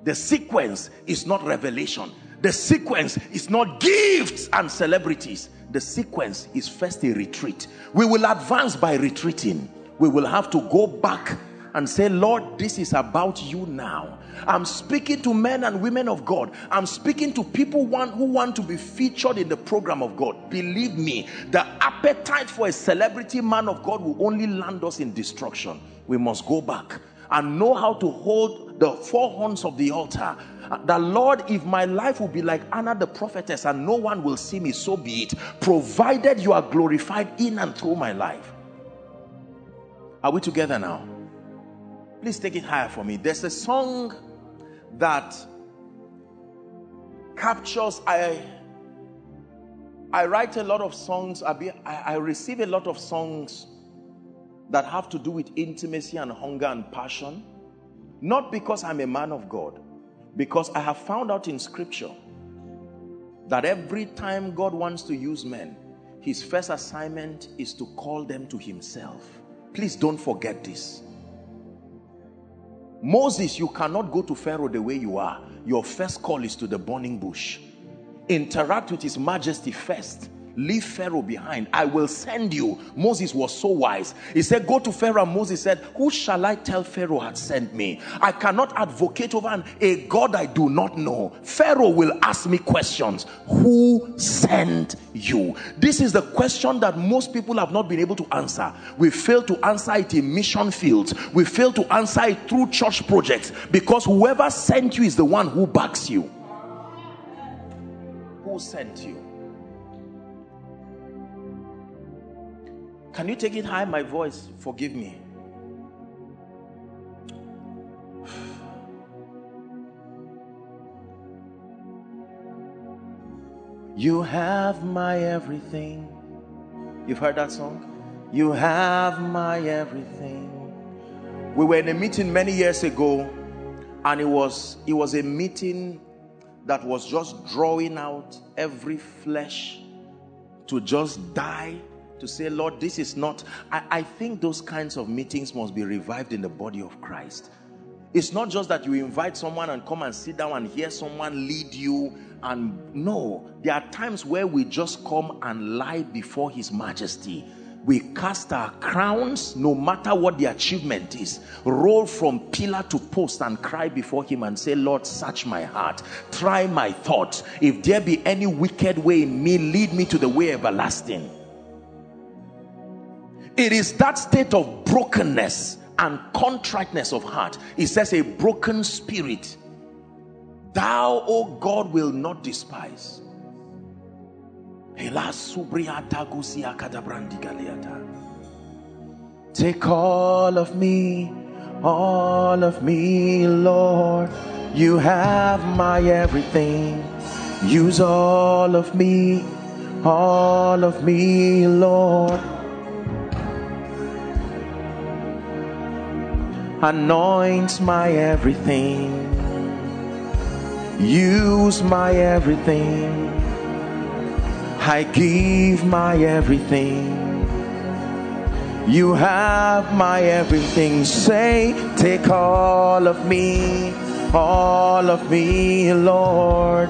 the sequence is not revelation, the sequence is not gifts and celebrities the sequence is first a retreat. We will advance by retreating. We will have to go back and say, Lord, this is about you now. I'm speaking to men and women of God. I'm speaking to people who want to be featured in the program of God. Believe me, the appetite for a celebrity man of God will only land us in destruction. We must go back and know how to hold the four horns of the altar the Lord, if my life will be like Anna the prophetess and no one will see me, so be it, provided you are glorified in and through my life. Are we together now? Please take it higher for me. There's a song that captures I I write a lot of songs I, I receive a lot of songs that have to do with intimacy and hunger and passion not because I'm a man of God because I have found out in scripture that every time God wants to use men, his first assignment is to call them to himself. Please don't forget this. Moses, you cannot go to Pharaoh the way you are. Your first call is to the burning bush. Interact with his majesty first leave Pharaoh behind. I will send you. Moses was so wise. He said, Go to Pharaoh. Moses said, Who shall I tell Pharaoh had sent me? I cannot advocate over a God I do not know. Pharaoh will ask me questions. Who sent you? This is the question that most people have not been able to answer. We fail to answer it in mission fields, we fail to answer it through church projects because whoever sent you is the one who backs you. Who sent you? Can you take it high, my voice? Forgive me. You have my everything. You've heard that song? You have my everything. We were in a meeting many years ago, and it was it was a meeting that was just drawing out every flesh to just die to say, Lord, this is not. I, I think those kinds of meetings must be revived in the body of Christ. It's not just that you invite someone and come and sit down and hear someone lead you. And no, there are times where we just come and lie before His Majesty we cast our crowns, no matter what the achievement is, roll from pillar to post and cry before Him and say, Lord, search my heart, try my thoughts. If there be any wicked way in me, lead me to the way everlasting. It is that state of brokenness and contriteness of heart. It says, A broken spirit, thou, O God, will not despise. Take all of me, all of me, Lord. You have my everything. Use all of me, all of me, Lord. Anoint my everything. Use my everything. I give my everything. You have my everything. Say, take all of me, all of me, Lord.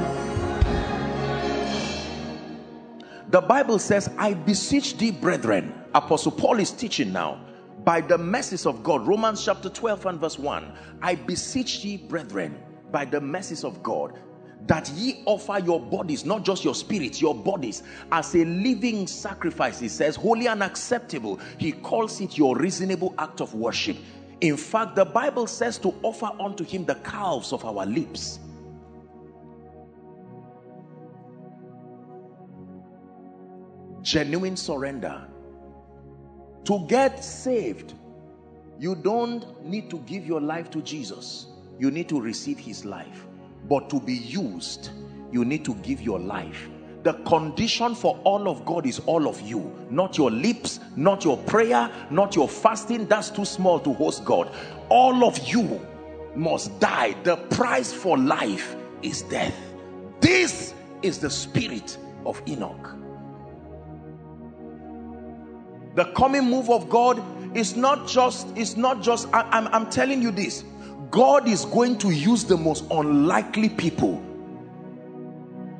The Bible says, I beseech thee, brethren. Apostle Paul is teaching now. By the mercies of God, Romans chapter 12 and verse 1. I beseech ye, brethren, by the mercies of God, that ye offer your bodies, not just your spirits, your bodies, as a living sacrifice. He says, holy and acceptable. He calls it your reasonable act of worship. In fact, the Bible says to offer unto him the calves of our lips. Genuine surrender. To get saved, you don't need to give your life to Jesus. You need to receive his life. But to be used, you need to give your life. The condition for all of God is all of you, not your lips, not your prayer, not your fasting. That's too small to host God. All of you must die. The price for life is death. This is the spirit of Enoch. The coming move of God is not just, it's not just, I, I'm, I'm telling you this God is going to use the most unlikely people.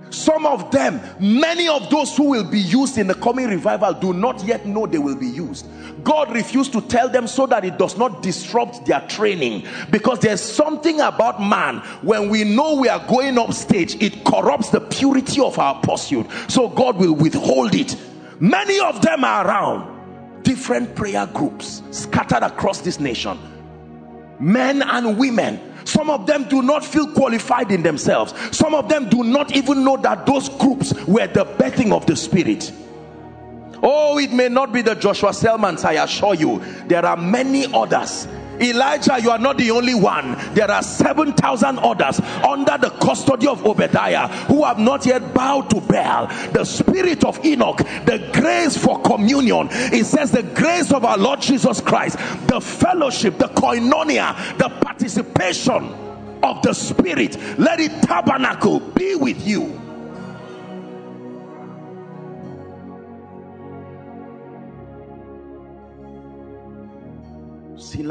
Some of them, many of those who will be used in the coming revival do not yet know they will be used. God refused to tell them so that it does not disrupt their training because there's something about man when we know we are going up stage, it corrupts the purity of our pursuit. So God will withhold it. Many of them are around different prayer groups scattered across this nation. Men and women. Some of them do not feel qualified in themselves. Some of them do not even know that those groups were the birthing of the spirit. Oh it may not be the joshua selmans i assure you there are many others Elijah, you are not the only one. There are 7,000 others under the custody of Obadiah who have not yet bowed to Baal. The spirit of Enoch, the grace for communion. It says the grace of our Lord Jesus Christ, the fellowship, the koinonia, the participation of the spirit. Let it tabernacle be with you. We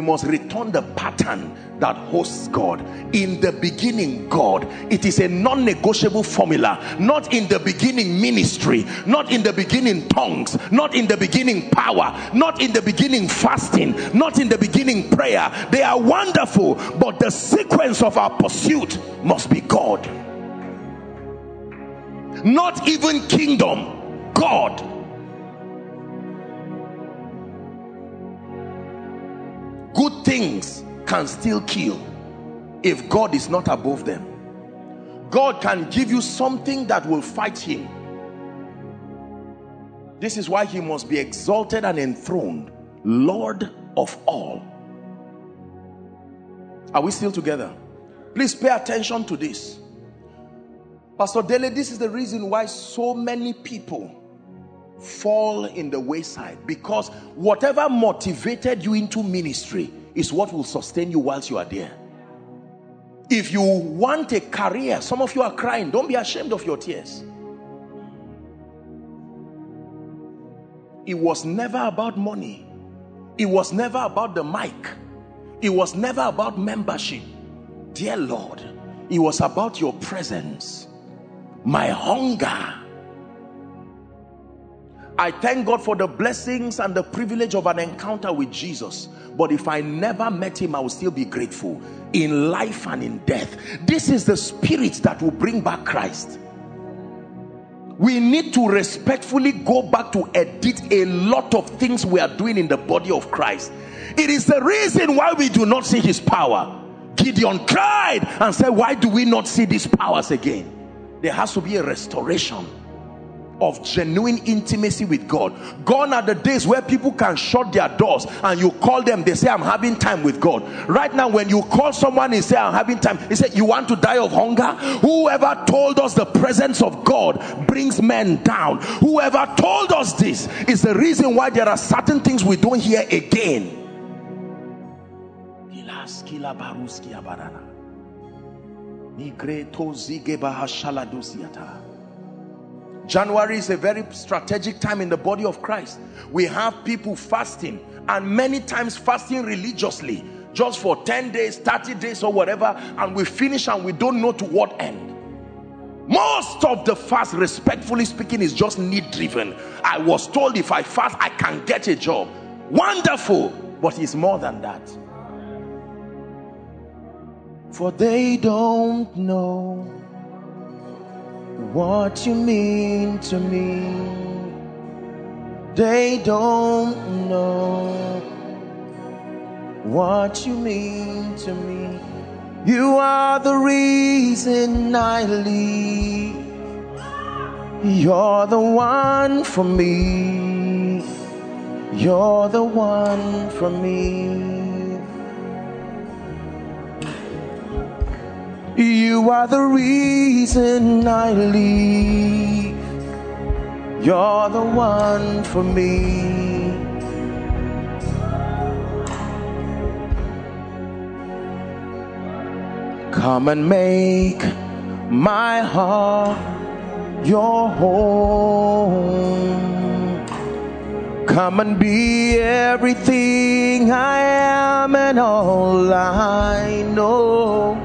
must return the pattern that hosts God. In the beginning, God. It is a non negotiable formula. Not in the beginning, ministry. Not in the beginning, tongues. Not in the beginning, power. Not in the beginning, fasting. Not in the beginning, prayer. They are wonderful, but the sequence of our pursuit must be God. Not even kingdom, God good things can still kill if God is not above them. God can give you something that will fight him. This is why he must be exalted and enthroned, Lord of all. Are we still together? Please pay attention to this. Pastor Dele, this is the reason why so many people fall in the wayside because whatever motivated you into ministry is what will sustain you whilst you are there. If you want a career, some of you are crying, don't be ashamed of your tears. It was never about money, it was never about the mic, it was never about membership. Dear Lord, it was about your presence, my hunger I thank God for the blessings and the privilege of an encounter with Jesus. But if I never met him, I will still be grateful in life and in death. This is the spirit that will bring back Christ. We need to respectfully go back to edit a lot of things we are doing in the body of Christ. It is the reason why we do not see his power. Gideon cried and said, Why do we not see these powers again? There has to be a restoration of genuine intimacy with God. Gone are the days where people can shut their doors and you call them, they say, I'm having time with God. Right now, when you call someone and say, I'm having time, he said, You want to die of hunger? Whoever told us the presence of God brings men down, whoever told us this is the reason why there are certain things we don't hear again. January is a very strategic time in the body of Christ. We have people fasting and many times fasting religiously just for 10 days, 30 days or whatever and we finish and we don't know to what end. Most of the fast, respectfully speaking, is just need driven. I was told if I fast, I can get a job. Wonderful, but it's more than that. For they don't know what you mean to me. They don't know what you mean to me. You are the reason I live. You're the one for me. You're the one for me. You are the reason I live. You're the one for me. Come and make my heart your home. Come and be everything I am and all I know.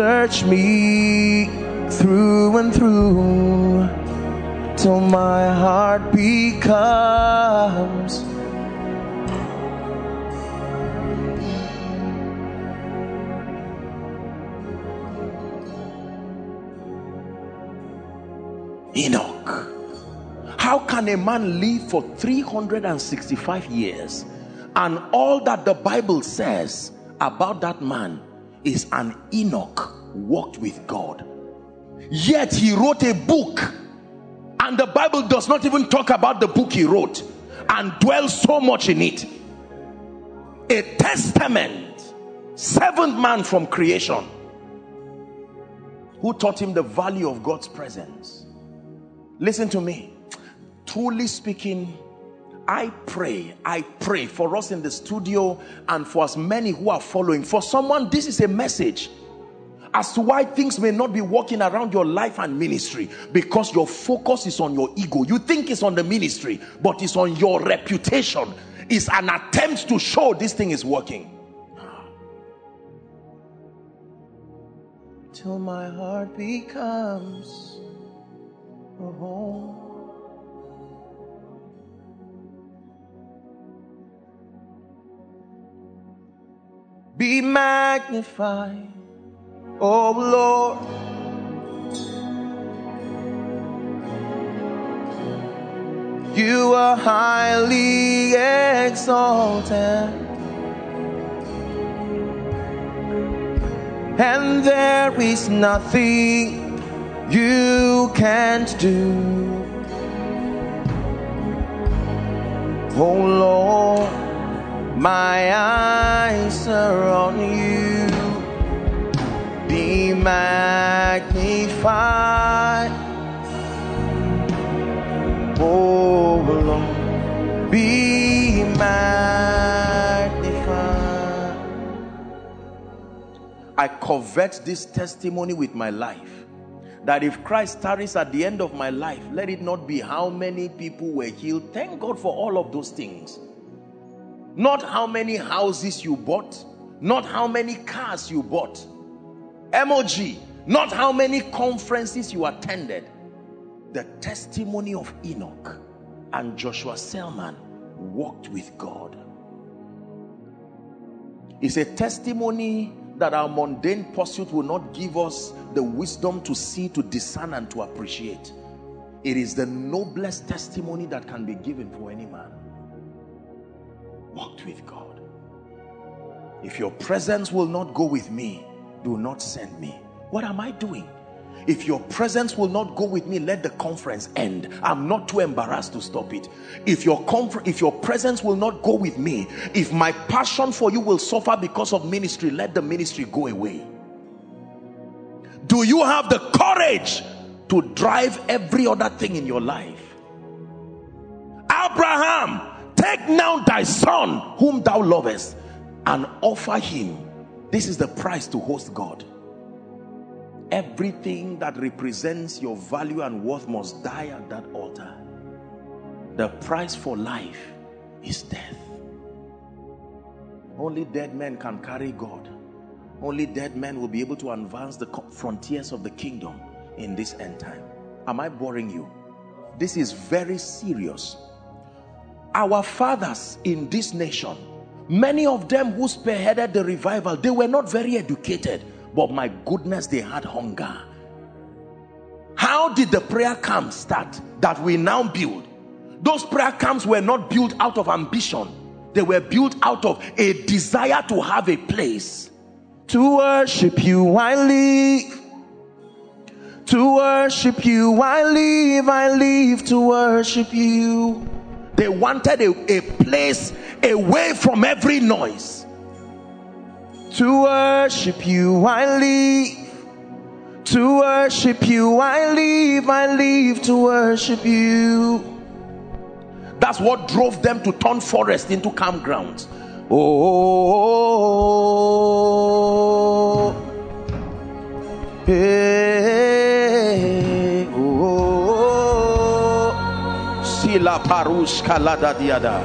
Search me through and through till my heart becomes Enoch. How can a man live for 365 years and all that the Bible says about that man is an Enoch walked with God. Yet he wrote a book, and the Bible does not even talk about the book he wrote and dwells so much in it. A testament, seventh man from creation, who taught him the value of God's presence. Listen to me. Truly speaking, I pray, I pray for us in the studio and for as many who are following. For someone, this is a message as to why things may not be working around your life and ministry because your focus is on your ego. You think it's on the ministry, but it's on your reputation. It's an attempt to show this thing is working. Till my heart becomes a home. Be magnified, oh Lord. You are highly exalted, and there is nothing you can't do, oh Lord. My eyes are on you. Be magnified. Oh Lord, be magnified. I covet this testimony with my life that if Christ tarries at the end of my life, let it not be how many people were healed. Thank God for all of those things. Not how many houses you bought, not how many cars you bought. MOG, not how many conferences you attended. the testimony of Enoch and Joshua Selman walked with God. It's a testimony that our mundane pursuit will not give us the wisdom to see, to discern, and to appreciate. It is the noblest testimony that can be given for any man. Walked with God. If your presence will not go with me, do not send me. What am I doing? If your presence will not go with me, let the conference end. I'm not too embarrassed to stop it. If your if your presence will not go with me, if my passion for you will suffer because of ministry, let the ministry go away. Do you have the courage to drive every other thing in your life? Abraham, take now thy son, whom thou lovest, and offer him. This is the price to host God. Everything that represents your value and worth must die at that altar. The price for life is death. Only dead men can carry God. Only dead men will be able to advance the frontiers of the kingdom in this end time. Am I boring you? This is very serious. Our fathers in this nation, many of them who spearheaded the revival, they were not very educated but my goodness, they had hunger. How did the prayer camp start that we now build? Those prayer camps were not built out of ambition, they were built out of a desire to have a place to worship you. I live to worship you. I live, I live to worship you. They wanted a, a place away from every noise to worship you, I live. To worship you, I live. I live to worship you. That's what drove them to turn forest into campgrounds. Oh, oh, oh, oh hey, kalada diada.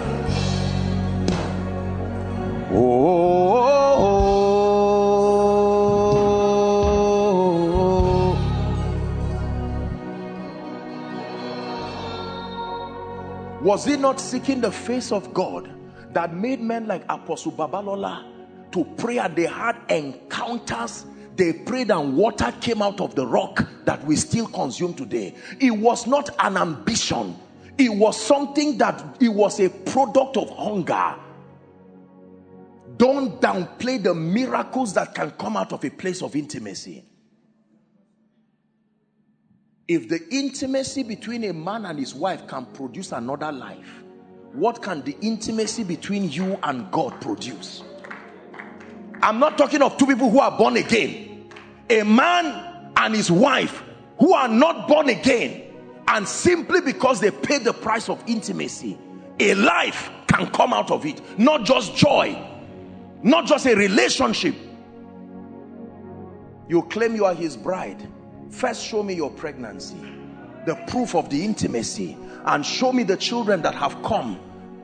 Oh, oh, oh, oh. Was he not seeking the face of God that made men like Apostle Babalola to pray and they had encounters? They prayed and water came out of the rock that we still consume today. It was not an ambition. It was something that it was a product of hunger. Don't downplay the miracles that can come out of a place of intimacy. If the intimacy between a man and his wife can produce another life, what can the intimacy between you and God produce? I'm not talking of two people who are born again. A man and his wife who are not born again, and simply because they paid the price of intimacy, a life can come out of it. Not just joy, not just a relationship. You claim you are his bride First, show me your pregnancy, the proof of the intimacy, and show me the children that have come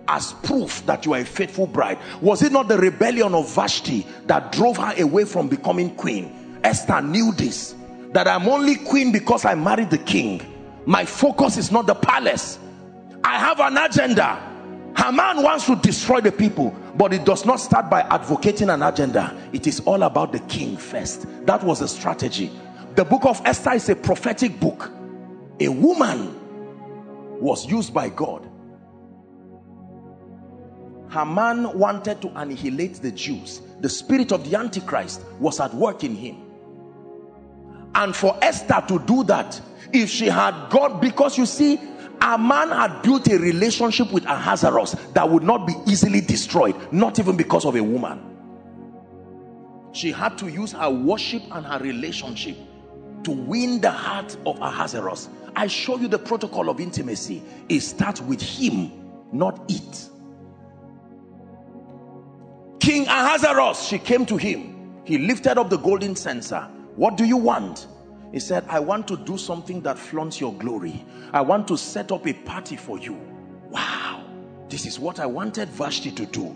as proof that you are a faithful bride. Was it not the rebellion of Vashti that drove her away from becoming queen? Esther knew this that I'm only queen because I married the king. My focus is not the palace. I have an agenda. Haman wants to destroy the people, but it does not start by advocating an agenda. It is all about the king first. That was the strategy. The book of Esther is a prophetic book. A woman was used by God. Haman wanted to annihilate the Jews. The spirit of the Antichrist was at work in him. And for Esther to do that, if she had God, because you see, a man had built a relationship with Ahasuerus that would not be easily destroyed, not even because of a woman. She had to use her worship and her relationship to win the heart of Ahasuerus. I show you the protocol of intimacy. It starts with him, not it. King Ahasuerus, she came to him. He lifted up the golden censer. What do you want? He said, I want to do something that flaunts your glory. I want to set up a party for you. Wow. This is what I wanted Vashti to do.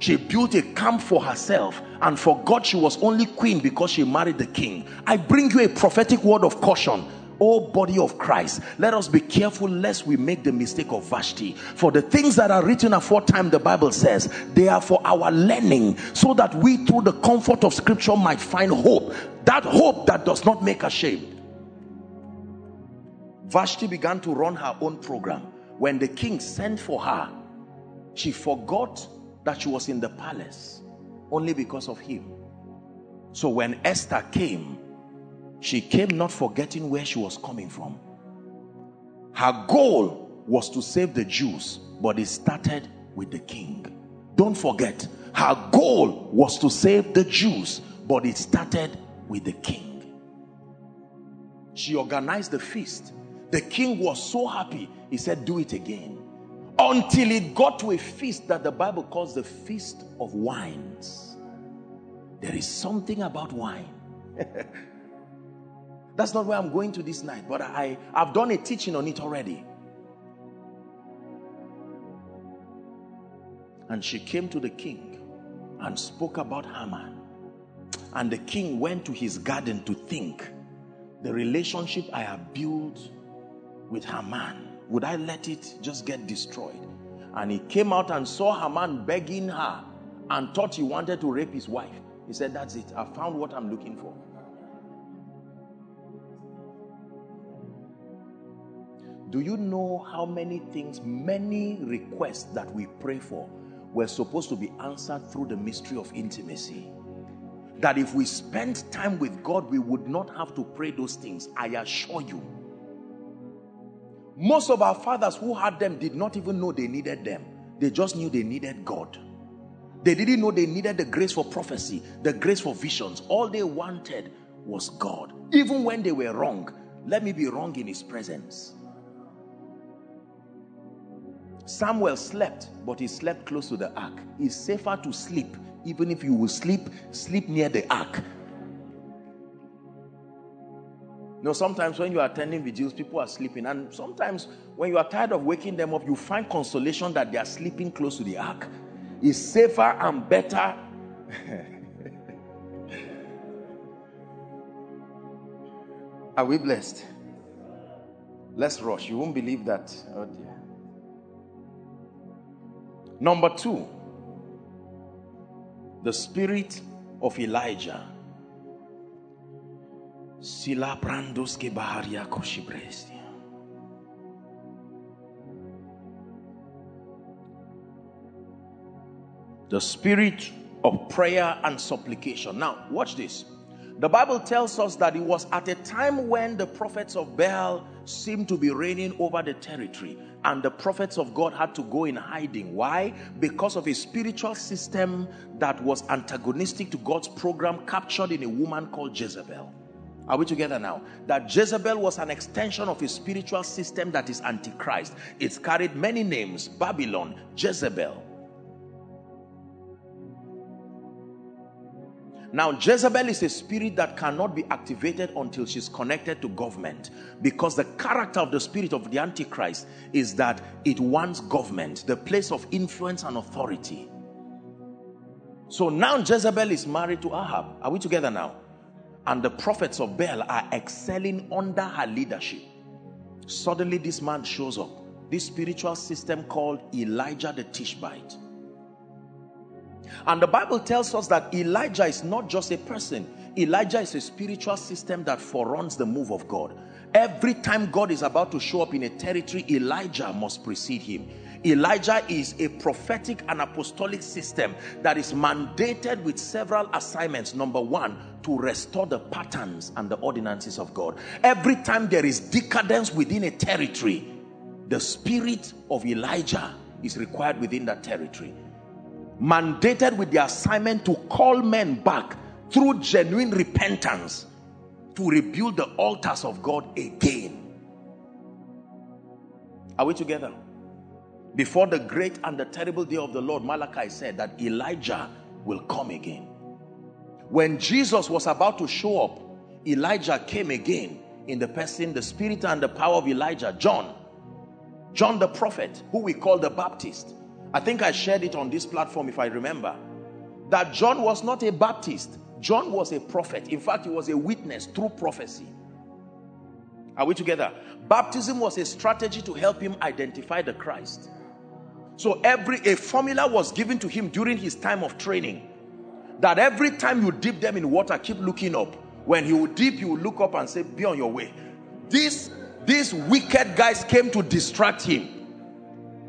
She built a camp for herself and forgot she was only queen because she married the king. I bring you a prophetic word of caution. Oh body of Christ, let us be careful lest we make the mistake of Vashti. For the things that are written aforetime, the Bible says, they are for our learning, so that we through the comfort of scripture might find hope. That hope that does not make ashamed. Vashti began to run her own program. When the king sent for her, she forgot that she was in the palace only because of him. So when Esther came, she came not forgetting where she was coming from. Her goal was to save the Jews, but it started with the king. Don't forget, her goal was to save the Jews, but it started with the king. She organized the feast. The king was so happy, he said, Do it again. Until it got to a feast that the Bible calls the Feast of Wines. There is something about wine. That's not where I'm going to this night, but I, I've done a teaching on it already. And she came to the king and spoke about Haman. And the king went to his garden to think the relationship I have built with Haman, would I let it just get destroyed? And he came out and saw Haman begging her and thought he wanted to rape his wife. He said, That's it. I found what I'm looking for. Do you know how many things, many requests that we pray for were supposed to be answered through the mystery of intimacy? That if we spend time with God, we would not have to pray those things. I assure you. Most of our fathers who had them did not even know they needed them. They just knew they needed God. They didn't know they needed the grace for prophecy, the grace for visions. All they wanted was God. Even when they were wrong, let me be wrong in his presence. Samuel slept, but he slept close to the ark. It's safer to sleep, even if you will sleep, sleep near the ark. You know, sometimes when you are attending vigils, people are sleeping. And sometimes when you are tired of waking them up, you find consolation that they are sleeping close to the ark. It's safer and better. are we blessed? Let's rush. You won't believe that. Oh dear. Number two, the spirit of Elijah. Sila brandos ke baharia The spirit of prayer and supplication. Now, watch this. The Bible tells us that it was at a time when the prophets of Baal seemed to be reigning over the territory and the prophets of God had to go in hiding. Why? Because of a spiritual system that was antagonistic to God's program captured in a woman called Jezebel. Are we together now? That Jezebel was an extension of a spiritual system that is antichrist. It's carried many names Babylon, Jezebel. Now, Jezebel is a spirit that cannot be activated until she's connected to government because the character of the spirit of the Antichrist is that it wants government, the place of influence and authority. So now Jezebel is married to Ahab. Are we together now? And the prophets of Baal are excelling under her leadership. Suddenly, this man shows up. This spiritual system called Elijah the Tishbite and the Bible tells us that Elijah is not just a person, Elijah is a spiritual system that foreruns the move of God. Every time God is about to show up in a territory, Elijah must precede him. Elijah is a prophetic and apostolic system that is mandated with several assignments. Number one, to restore the patterns and the ordinances of God. Every time there is decadence within a territory, the spirit of Elijah is required within that territory mandated with the assignment to call men back through genuine repentance to rebuild the altars of God again. Are we together? Before the great and the terrible day of the Lord, Malachi said that Elijah will come again. When Jesus was about to show up, Elijah came again in the person, the spirit and the power of Elijah, John. John the prophet, who we call the Baptist. I think I shared it on this platform if I remember. That John was not a Baptist. John was a prophet. In fact, he was a witness through prophecy. Are we together? Baptism was a strategy to help him identify the Christ. So every a formula was given to him during his time of training that every time you dip them in water, keep looking up. When he would dip, you would look up and say, Be on your way. These, these wicked guys came to distract him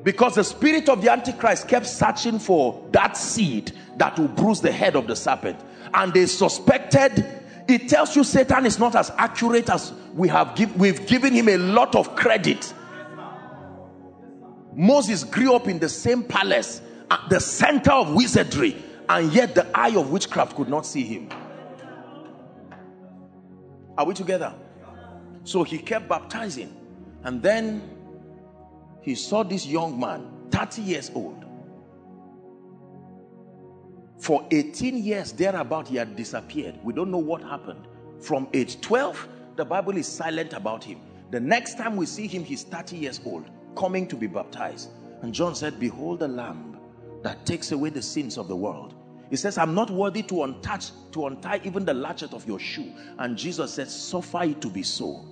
because the spirit of the Antichrist kept searching for that seed that will bruise the head of the serpent. And they suspected, it tells you Satan is not as accurate as we have give, we've given him a lot of credit. Moses grew up in the same palace at the center of wizardry and yet the eye of witchcraft could not see him. Are we together? So he kept baptizing and then he saw this young man 30 years old. For 18 years thereabout he had disappeared. We don't know what happened. From age 12 the bible is silent about him. The next time we see him he's 30 years old coming to be baptized. And john said behold the lamb that takes away the sins of the world. He says i'm not worthy to untouch to untie even the latchet of your shoe. And jesus said suffer it to be so.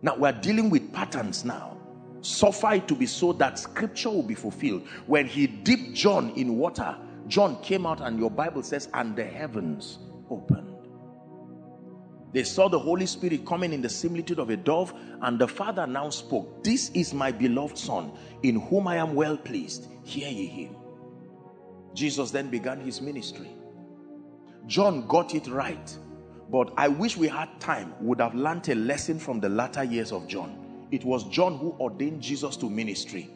Now we're dealing with patterns now suffer it to be so that scripture will be fulfilled when he dipped john in water john came out and your bible says and the heavens opened they saw the Holy Spirit coming in the similitude of a dove, and the Father now spoke, This is my beloved Son, in whom I am well pleased. Hear ye him. Jesus then began his ministry. John got it right, but I wish we had time, would have learned a lesson from the latter years of John. It was John who ordained Jesus to ministry.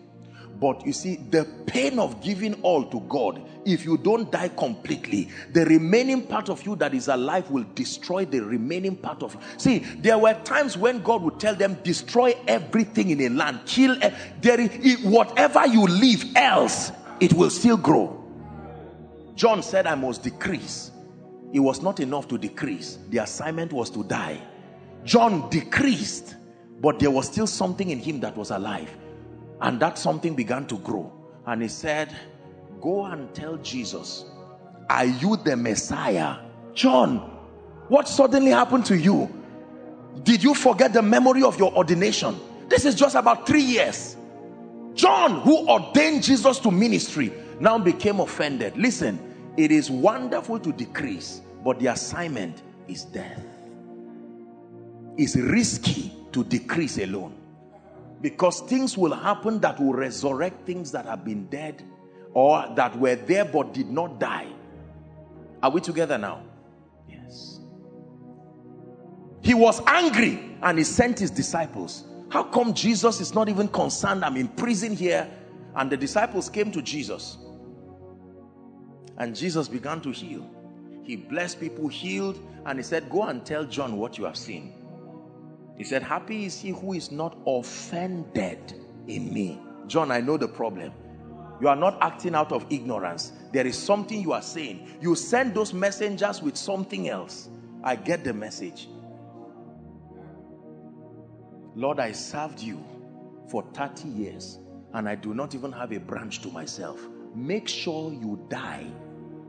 But you see, the pain of giving all to God, if you don't die completely, the remaining part of you that is alive will destroy the remaining part of you. See, there were times when God would tell them, destroy everything in a land, kill there is, whatever you leave else, it will still grow. John said, I must decrease. It was not enough to decrease, the assignment was to die. John decreased, but there was still something in him that was alive and that something began to grow. And he said, Go and tell Jesus, Are you the Messiah? John, what suddenly happened to you? Did you forget the memory of your ordination? This is just about three years. John, who ordained Jesus to ministry, now became offended. Listen, it is wonderful to decrease, but the assignment is death. It's risky to decrease alone because things will happen that will resurrect things that have been dead or that were there but did not die. Are we together now? Yes. He was angry and he sent his disciples. How come Jesus is not even concerned? I'm in prison here. And the disciples came to Jesus. And Jesus began to heal. He blessed people, healed, and he said, Go and tell John what you have seen. He said, Happy is he who is not offended in me. John, I know the problem. You are not acting out of ignorance. There is something you are saying. You send those messengers with something else. I get the message. Lord, I served you for 30 years and I do not even have a branch to myself. Make sure you die.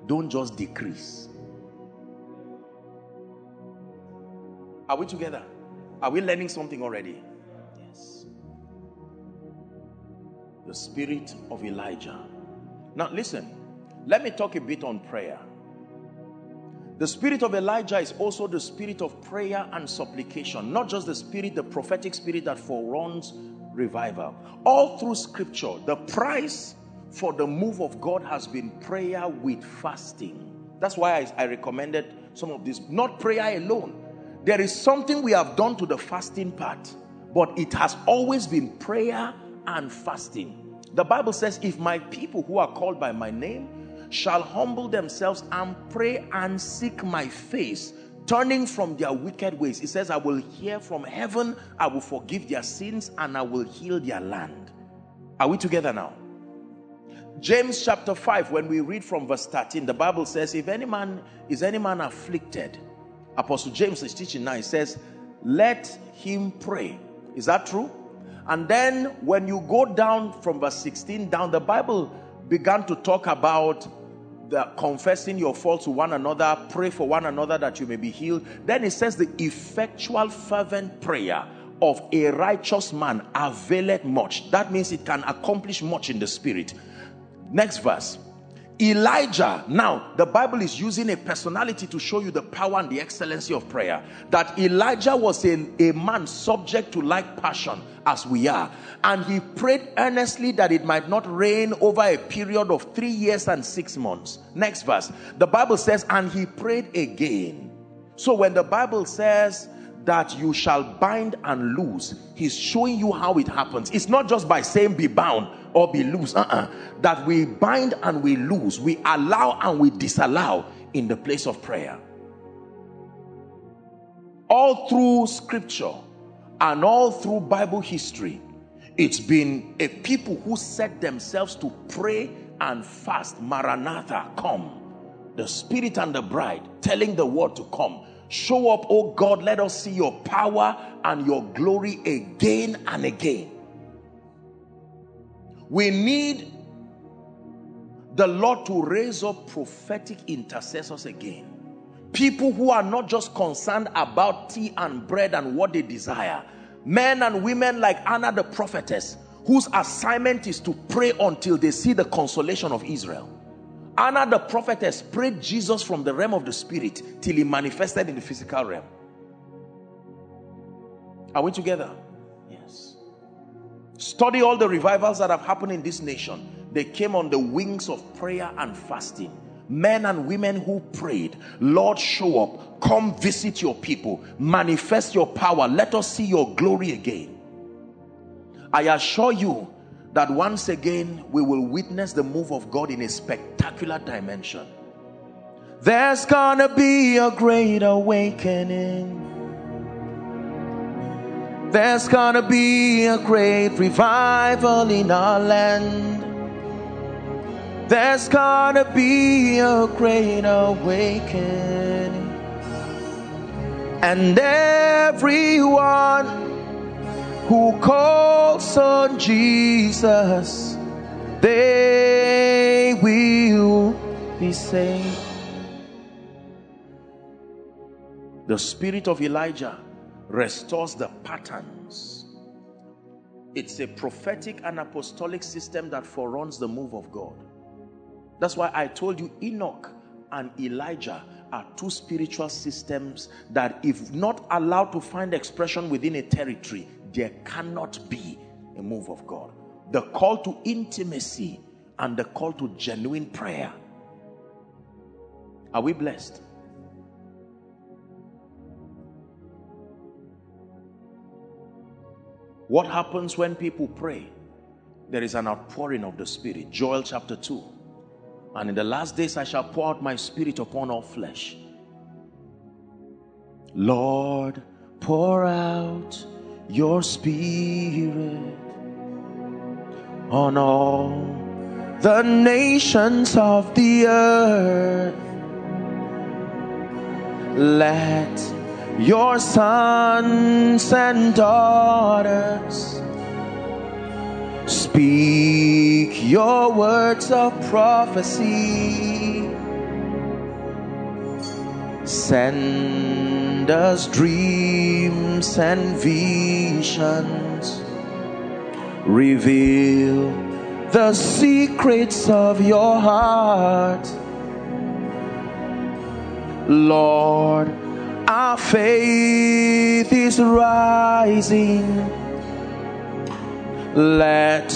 Don't just decrease. Are we together? Are we learning something already? Yes. The spirit of Elijah. Now, listen, let me talk a bit on prayer. The spirit of Elijah is also the spirit of prayer and supplication, not just the spirit, the prophetic spirit that foreruns revival. All through scripture, the price for the move of God has been prayer with fasting. That's why I, I recommended some of this, not prayer alone there is something we have done to the fasting part, but it has always been prayer and fasting. The Bible says, If my people who are called by my name shall humble themselves and pray and seek my face, turning from their wicked ways, it says, I will hear from heaven, I will forgive their sins, and I will heal their land. Are we together now? James chapter 5, when we read from verse 13, the Bible says, If any man is any man afflicted, Apostle James is teaching now. He says, Let him pray. Is that true? And then when you go down from verse 16 down, the Bible began to talk about the confessing your faults to one another, pray for one another that you may be healed. Then it says the effectual fervent prayer of a righteous man availeth much. That means it can accomplish much in the spirit. Next verse. Elijah, now the Bible is using a personality to show you the power and the excellency of prayer. That Elijah was a, a man subject to like passion as we are. And he prayed earnestly that it might not rain over a period of three years and six months. Next verse. The Bible says, and he prayed again. So when the Bible says, that you shall bind and loose. He's showing you how it happens. It's not just by saying be bound or be loose. Uh-uh. That we bind and we loose. We allow and we disallow in the place of prayer. All through scripture and all through Bible history, it's been a people who set themselves to pray and fast. Maranatha, come. The spirit and the bride telling the word to come Show up, oh God, let us see your power and your glory again and again. We need the Lord to raise up prophetic intercessors again. People who are not just concerned about tea and bread and what they desire. Men and women like Anna the prophetess, whose assignment is to pray until they see the consolation of Israel. Anna the prophetess prayed Jesus from the realm of the spirit till he manifested in the physical realm. Are we together? Study all the revivals that have happened in this nation. They came on the wings of prayer and fasting. Men and women who prayed, Lord, show up, come visit your people, manifest your power, let us see your glory again. I assure you, that once again we will witness the move of God in a spectacular dimension. There's gonna be a great awakening. There's gonna be a great revival in our land. There's gonna be a great awakening. And everyone who calls on Jesus, they will be saved. The spirit of Elijah restores the patterns. It's a prophetic and apostolic system that foreruns the move of God. That's why I told you Enoch and Elijah are two spiritual systems that if not allowed to find expression within a territory, there cannot be a move of God. The call to intimacy and the call to genuine prayer. Are we blessed? What happens when people pray? There is an outpouring of the Spirit. Joel chapter 2. And in the last days I shall pour out my Spirit upon all flesh. Lord, pour out your spirit on all the nations of the earth. Let your sons and daughters speak your words of prophecy. Send us dreams and visions. Reveal the secrets of your heart. Lord, our faith is rising. Let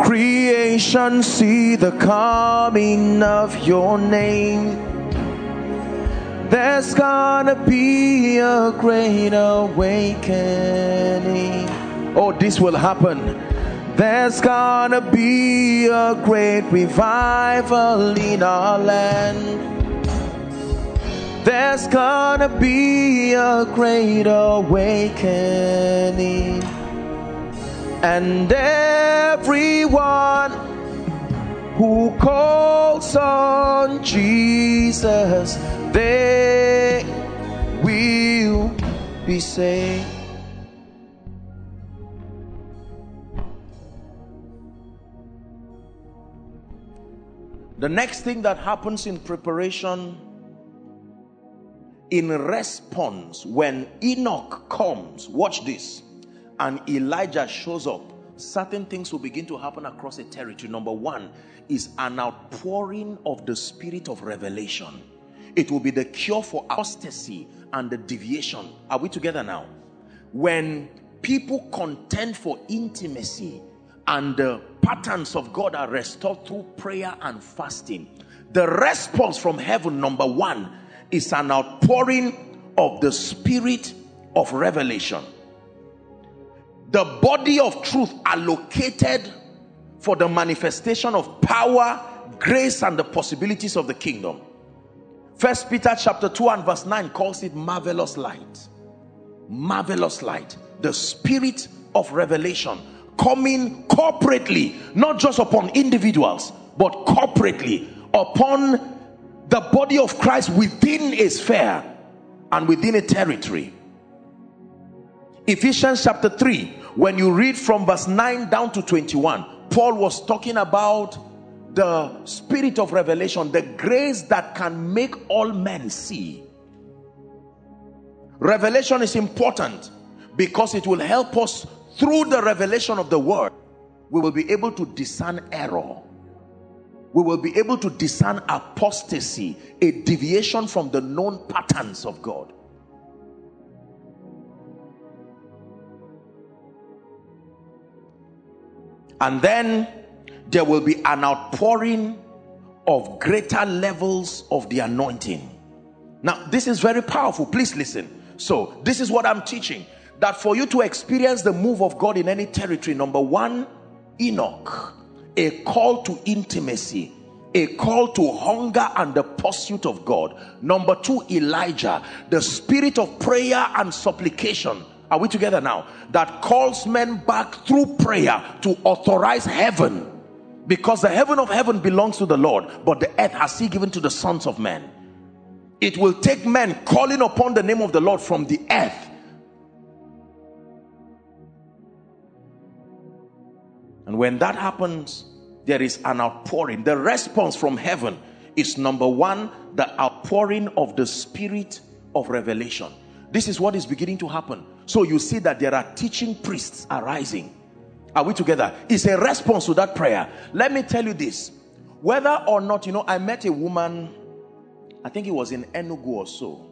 creation see the coming of your name there's gonna be a great awakening. Oh, this will happen. There's gonna be a great revival in our land. There's gonna be a great awakening. And everyone who calls on Jesus they will be saved. The next thing that happens in preparation, in response, when Enoch comes, watch this. and Elijah shows up, certain things will begin to happen across a territory. Number one is an outpouring of the spirit of revelation. It will be the cure for apostasy and the deviation. Are we together now? When people contend for intimacy and the patterns of God are restored through prayer and fasting, the response from heaven, number one, is an outpouring of the spirit of revelation. The body of truth allocated for the manifestation of power, grace, and the possibilities of the kingdom. First Peter chapter 2 and verse 9 calls it marvelous light. Marvelous light. The spirit of revelation coming corporately, not just upon individuals, but corporately upon the body of Christ within a sphere and within a territory. Ephesians chapter 3, when you read from verse 9 down to 21, Paul was talking about the spirit of revelation, the grace that can make all men see. Revelation is important because it will help us through the revelation of the word. We will be able to discern error we will be able to discern apostasy, a deviation from the known patterns of God. And then there will be an outpouring of greater levels of the anointing. Now, this is very powerful. Please listen. So, this is what I'm teaching that for you to experience the move of God in any territory, number one, Enoch a call to intimacy a call to hunger and the pursuit of God. Number two, Elijah, the spirit of prayer and supplication. Are we together now? That calls men back through prayer to authorize heaven. Because the heaven of heaven belongs to the Lord, but the earth has he given to the sons of men. It will take men calling upon the name of the Lord from the earth. And when that happens, there is an outpouring. The response from heaven is number one, the outpouring of the spirit of revelation. This is what is beginning to happen. So you see that there are teaching priests arising. Are we together? It's a response to that prayer. Let me tell you this. Whether or not, you know, I met a woman, I think it was in Enugu or so.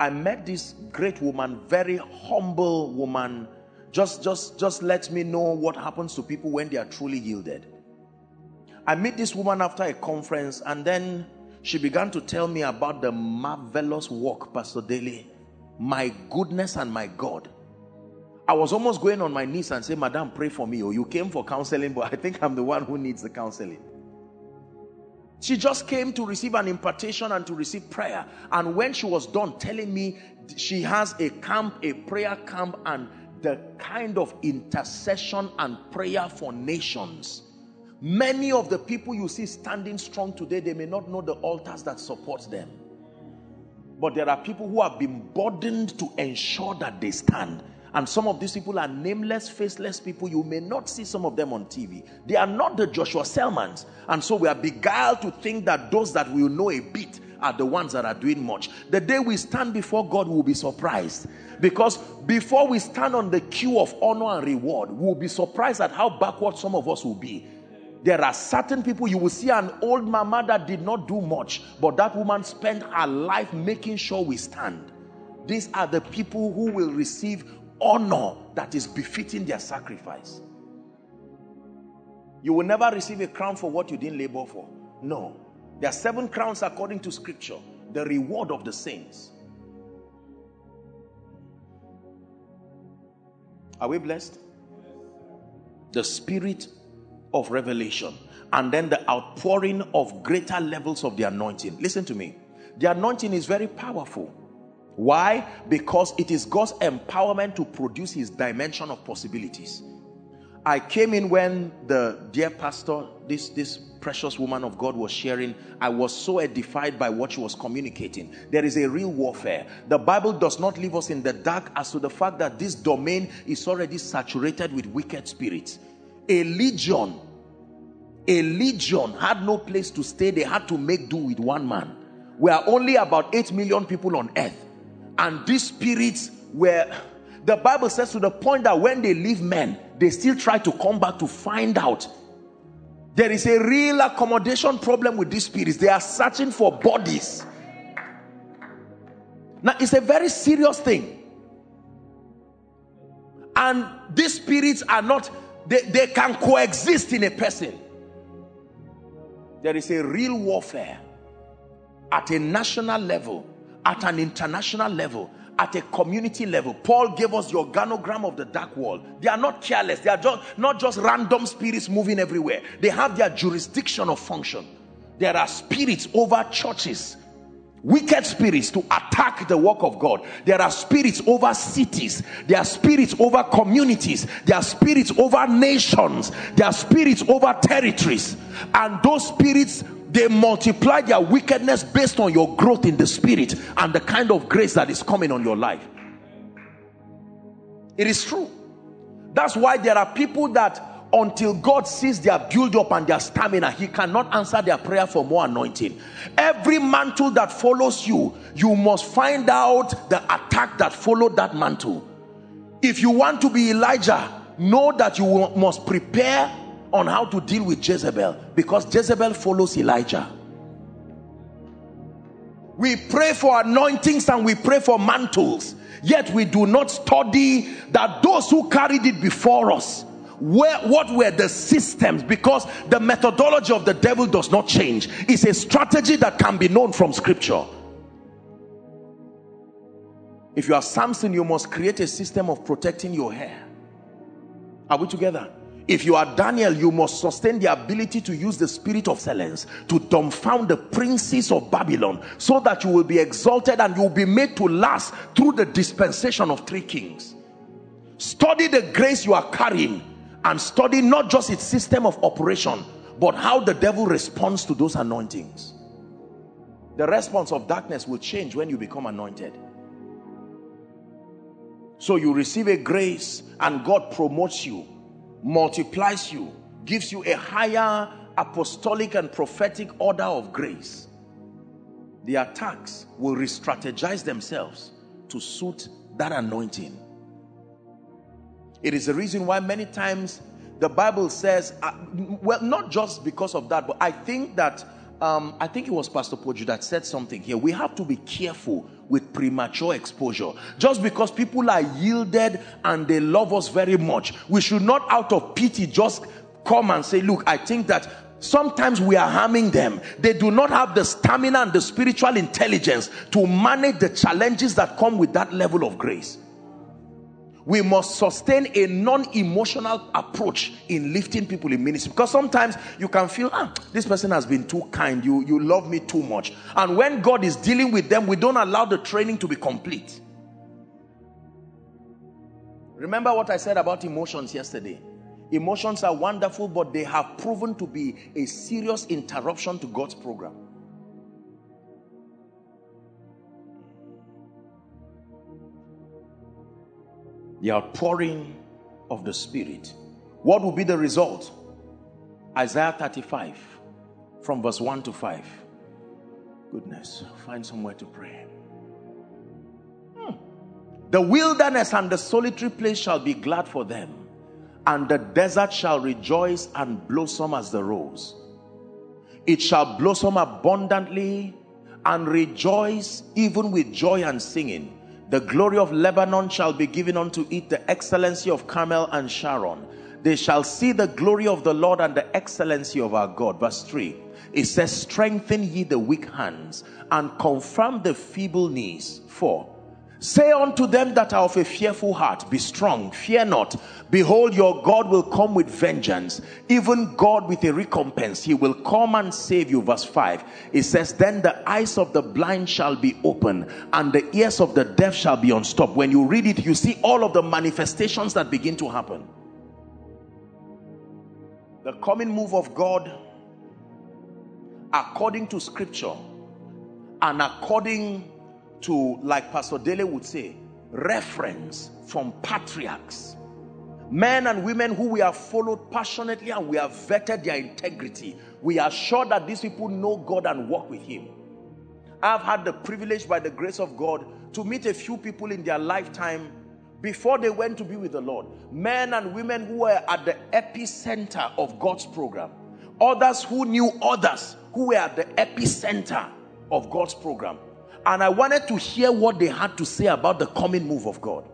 I met this great woman, very humble woman. Just, just, just let me know what happens to people when they are truly yielded. I met this woman after a conference and then she began to tell me about the marvelous work, Pastor Dele. My goodness and my God. I was almost going on my knees and say, Madam, pray for me. Or oh, you came for counseling, but I think I'm the one who needs the counseling. She just came to receive an impartation and to receive prayer. And when she was done telling me she has a camp, a prayer camp, and the kind of intercession and prayer for nations Many of the people you see standing strong today, they may not know the altars that support them. But there are people who have been burdened to ensure that they stand. And some of these people are nameless, faceless people. You may not see some of them on TV. They are not the Joshua Selmans. And so we are beguiled to think that those that we know a bit are the ones that are doing much. The day we stand before God, we will be surprised. Because before we stand on the queue of honor and reward, we will be surprised at how backward some of us will be. There are certain people you will see an old mama that did not do much, but that woman spent her life making sure we stand. These are the people who will receive honor that is befitting their sacrifice. You will never receive a crown for what you didn't labor for. No. There are seven crowns according to scripture, the reward of the saints. Are we blessed? The spirit of revelation and then the outpouring of greater levels of the anointing. Listen to me. The anointing is very powerful. Why? Because it is God's empowerment to produce his dimension of possibilities. I came in when the dear pastor, this, this precious woman of God was sharing. I was so edified by what she was communicating. There is a real warfare. The Bible does not leave us in the dark as to the fact that this domain is already saturated with wicked spirits a legion a legion had no place to stay they had to make do with one man we are only about 8 million people on earth and these spirits were The Bible says to the point that when they leave men, they still try to come back to find out. There is a real accommodation problem with these spirits. They are searching for bodies. Now, it's a very serious thing. And these spirits are not, they, they can coexist in a person. There is a real warfare at a national level, at an international level, at a community level. Paul gave us the organogram of the dark world. They are not careless. They are just not just random spirits moving everywhere. They have their jurisdiction of function. There are spirits over churches wicked spirits to attack the work of God. There are spirits over cities, there are spirits over communities, there are spirits over nations, there are spirits over territories, and those spirits they multiply their wickedness based on your growth in the spirit and the kind of grace that is coming on your life. It is true. That's why there are people that until God sees their build up and their stamina, He cannot answer their prayer for more anointing. Every mantle that follows you, you must find out the attack that followed that mantle. If you want to be Elijah, know that you must prepare on how to deal with Jezebel because Jezebel follows Elijah. We pray for anointings and we pray for mantles, yet we do not study that those who carried it before us where what were the systems because the methodology of the devil does not change. It's a strategy that can be known from scripture. If you are Samson you must create a system of protecting your hair. Are we together if you are Daniel you must sustain the ability to use the spirit of silence to dumbfound the princes of Babylon so that you will be exalted and you will be made to last through the dispensation of three kings. Study the grace you are carrying and study not just its system of operation but how the devil responds to those anointings. The response of darkness will change when you become anointed. So you receive a grace and God promotes you multiplies you gives you a higher apostolic and prophetic order of grace the attacks will re-strategize themselves to suit that anointing it is the reason why many times the Bible says, uh, well, not just because of that, but I think that, um, I think it was Pastor Poju that said something here. We have to be careful with premature exposure. Just because people are yielded and they love us very much, we should not out of pity just come and say, look, I think that sometimes we are harming them. They do not have the stamina and the spiritual intelligence to manage the challenges that come with that level of grace we must sustain a non-emotional approach in lifting people in ministry. Because sometimes you can feel ah this person has been too kind. You you love me too much. And when god is dealing with them we don't allow the training to be complete. Remember what i said about emotions yesterday. Emotions are wonderful but they have proven to be a serious interruption to god's program the outpouring of the Spirit. What will be the result? Isaiah 35 from verse 1 to 5. Goodness, find somewhere to pray. Hmm. The wilderness and the solitary place shall be glad for them, and the desert shall rejoice and blossom as the rose. It shall blossom abundantly and rejoice even with joy and singing the glory of Lebanon shall be given unto it, the excellency of Carmel and Sharon. They shall see the glory of the Lord and the excellency of our God. Verse 3 it says, Strengthen ye the weak hands and confirm the feeble knees. 4 Say unto them that are of a fearful heart, Be strong, fear not. Behold, your God will come with vengeance, even God with a recompense. He will come and save you. Verse 5 it says, Then the eyes of the blind shall be open, and the ears of the deaf shall be unstopped. When you read it, you see all of the manifestations that begin to happen. The coming move of God, according to scripture and according to, like Pastor Dele would say, reference from patriarchs. Men and women who we have followed passionately and we have vetted their integrity. We are sure that these people know God and walk with Him. I've had the privilege by the grace of God to meet a few people in their lifetime before they went to be with the Lord. Men and women who were at the epicenter of God's program. Others who knew others who were at the epicenter of God's program. And I wanted to hear what they had to say about the coming move of God.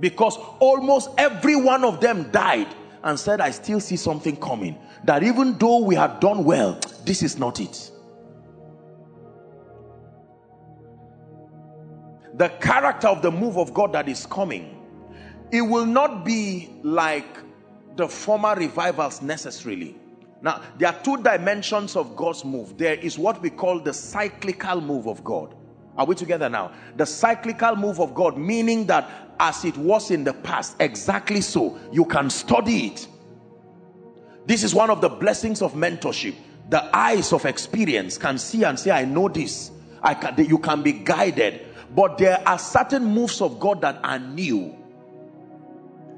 Because almost every one of them died and said, I still see something coming. That even though we have done well, this is not it. The character of the move of God that is coming, it will not be like the former revivals necessarily. Now, there are two dimensions of God's move. There is what we call the cyclical move of God. Are we together now? The cyclical move of God, meaning that as it was in the past, exactly so, you can study it this is one of the blessings of mentorship. The eyes of experience can see and say, I know this. I can, you can be guided. But there are certain moves of God that are new.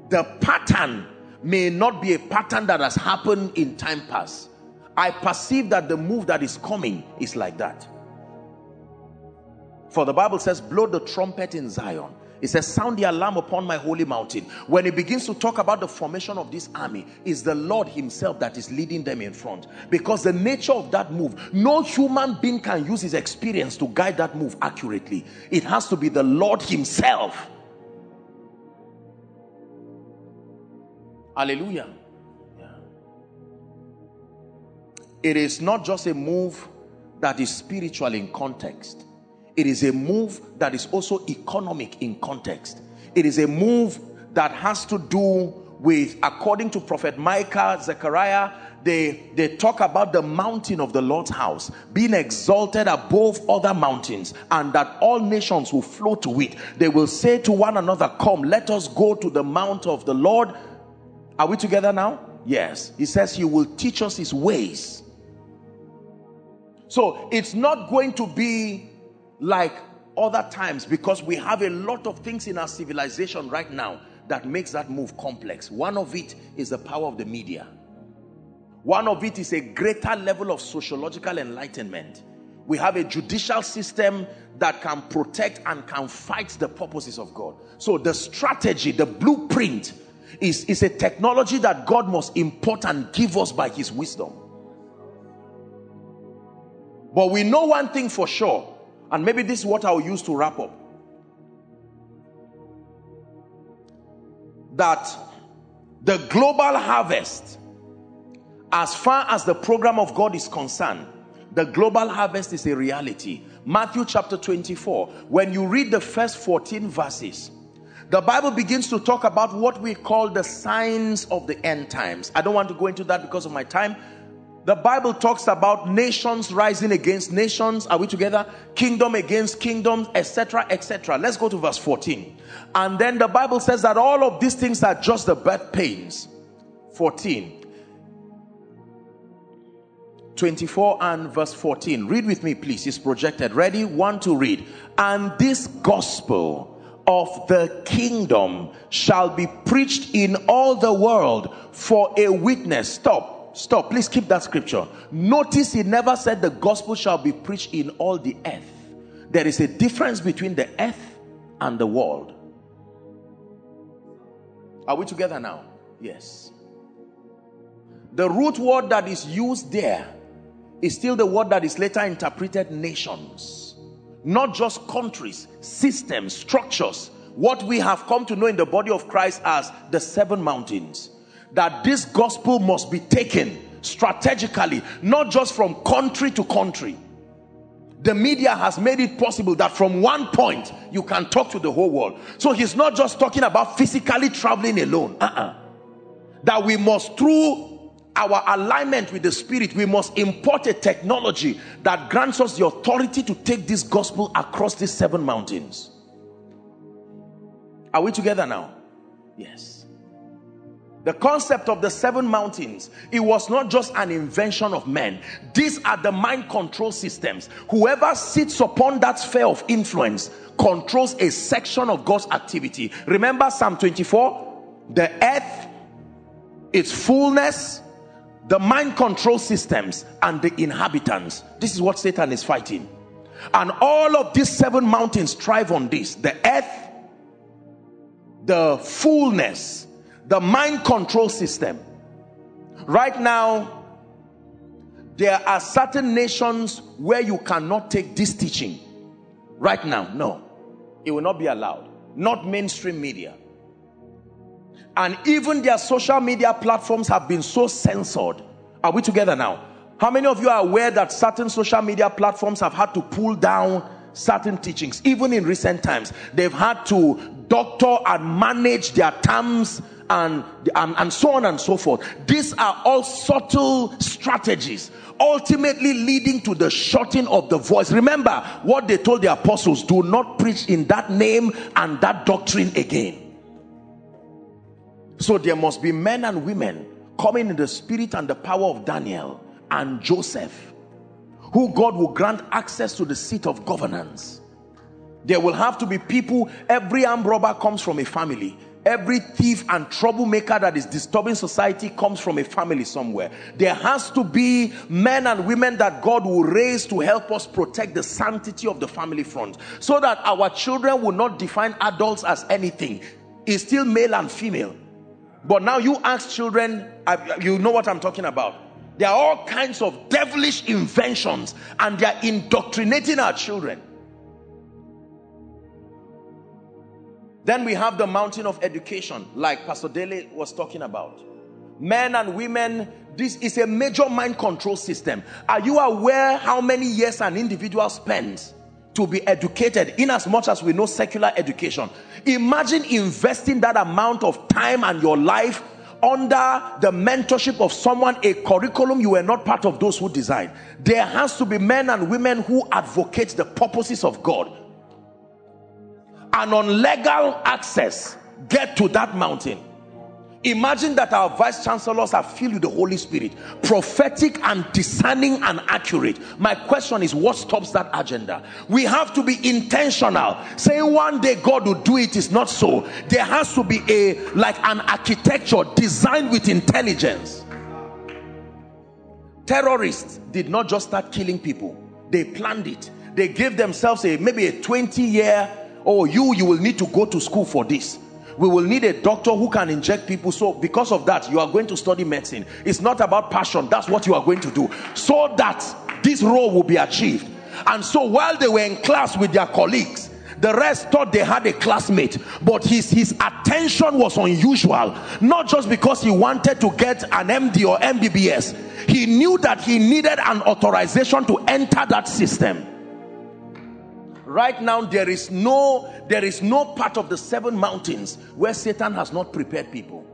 The pattern may not be a pattern that has happened in time past. I perceive that the move that is coming is like that. For the Bible says, blow the trumpet in Zion it says, Sound the alarm upon my holy mountain. When he begins to talk about the formation of this army, is the Lord Himself that is leading them in front. Because the nature of that move, no human being can use his experience to guide that move accurately. It has to be the Lord Himself. Hallelujah. Yeah. It is not just a move that is spiritual in context it is a move that is also economic in context. It is a move that has to do with, according to Prophet Micah, Zechariah, they, they talk about the mountain of the Lord's house being exalted above other mountains and that all nations will flow to it. They will say to one another, Come, let us go to the mount of the Lord. Are we together now? Yes. He says he will teach us his ways. So it's not going to be like other times because we have a lot of things in our civilization right now that makes that move complex. One of it is the power of the media. One of it is a greater level of sociological enlightenment. We have a judicial system that can protect and can fight the purposes of God. So the strategy, the blueprint is, is a technology that God must import and give us by his wisdom. But we know one thing for sure and maybe this is what I'll use to wrap up. That the global harvest, as far as the program of God is concerned, the global harvest is a reality. Matthew chapter 24, when you read the first 14 verses, the Bible begins to talk about what we call the signs of the end times. I don't want to go into that because of my time, the Bible talks about nations rising against nations. Are we together? Kingdom against kingdom, etc., etc. Let's go to verse 14. And then the Bible says that all of these things are just the birth pains. 14. 24 and verse 14. Read with me, please. It's projected. Ready? One to read. And this gospel of the kingdom shall be preached in all the world for a witness. Stop Stop. Please keep that scripture. Notice he never said the gospel shall be preached in all the earth. There is a difference between the earth and the world. Are we together now? Yes. The root word that is used there is still the word that is later interpreted nations, not just countries, systems, structures. What we have come to know in the body of Christ as the seven mountains that this gospel must be taken strategically, not just from country to country. The media has made it possible that from one point you can talk to the whole world. So he's not just talking about physically traveling alone. Uh-uh. That we must, through our alignment with the spirit, we must import a technology that grants us the authority to take this gospel across these seven mountains. Are we together now? Yes. The concept of the seven mountains it was not just an invention of men. These are the mind control systems. Whoever sits upon that sphere of influence controls a section of god's activity. Remember psalm 24 the earth its fullness the mind control systems and the inhabitants this is what satan is fighting and all of these seven mountains thrive on this the earth the fullness, the mind control system. Right now, there are certain nations where you cannot take this teaching. Right now, no. It will not be allowed. Not mainstream media. And even their social media platforms have been so censored. Are we together now? How many of you are aware that certain social media platforms have had to pull down certain teachings? Even in recent times, they've had to doctor and manage their terms and, and, and so on and so forth. These are all subtle strategies ultimately leading to the shutting of the voice. Remember what they told the apostles do not preach in that name and that doctrine again. So there must be men and women coming in the spirit and the power of Daniel and Joseph, who God will grant access to the seat of governance. There will have to be people, every armed robber comes from a family. Every thief and troublemaker that is disturbing society comes from a family somewhere. There has to be men and women that God will raise to help us protect the sanctity of the family front so that our children will not define adults as anything. It's still male and female. But now you ask children, uh, you know what I'm talking about. There are all kinds of devilish inventions and they are indoctrinating our children. Then we have the mountain of education, like Pastor Dele was talking about. Men and women, this is a major mind control system. Are you aware how many years an individual spends to be educated in as much as we know secular education? Imagine investing that amount of time and your life under the mentorship of someone, a curriculum you were not part of those who designed. There has to be men and women who advocate the purposes of God and on legal access get to that mountain imagine that our vice chancellors are filled with the holy spirit prophetic and discerning and accurate. My question is what stops that agenda? We have to be intentional. Saying one day god will do it is not so. There has to be a like an architecture designed with intelligence. Terrorists did not just start killing people. They planned it. They gave themselves a maybe a 20 year oh you you will need to go to school for this we will need a doctor who can inject people. So because of that you are going to study medicine. It's not about passion. That's what you are going to do. So that this role will be achieved. And so while they were in class with their colleagues the rest thought they had a classmate. But his his attention was unusual. Not just because he wanted to get an md or mbbs he knew that he needed an authorization to enter that system right now there is no there is no part of the seven mountains where satan has not prepared people.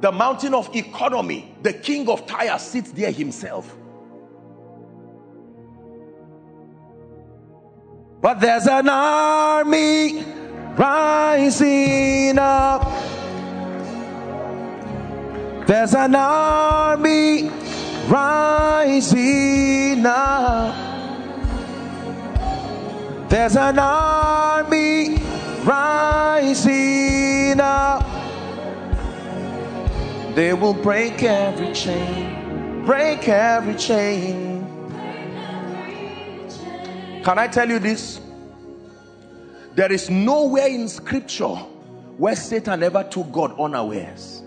The mountain of economy the king of tyre sits there himself. But there's an army rising up. There's an army rising up there's an army rising up. They will break every chain, break every chain. Can I tell you this? There is nowhere in scripture where Satan ever took God unawares.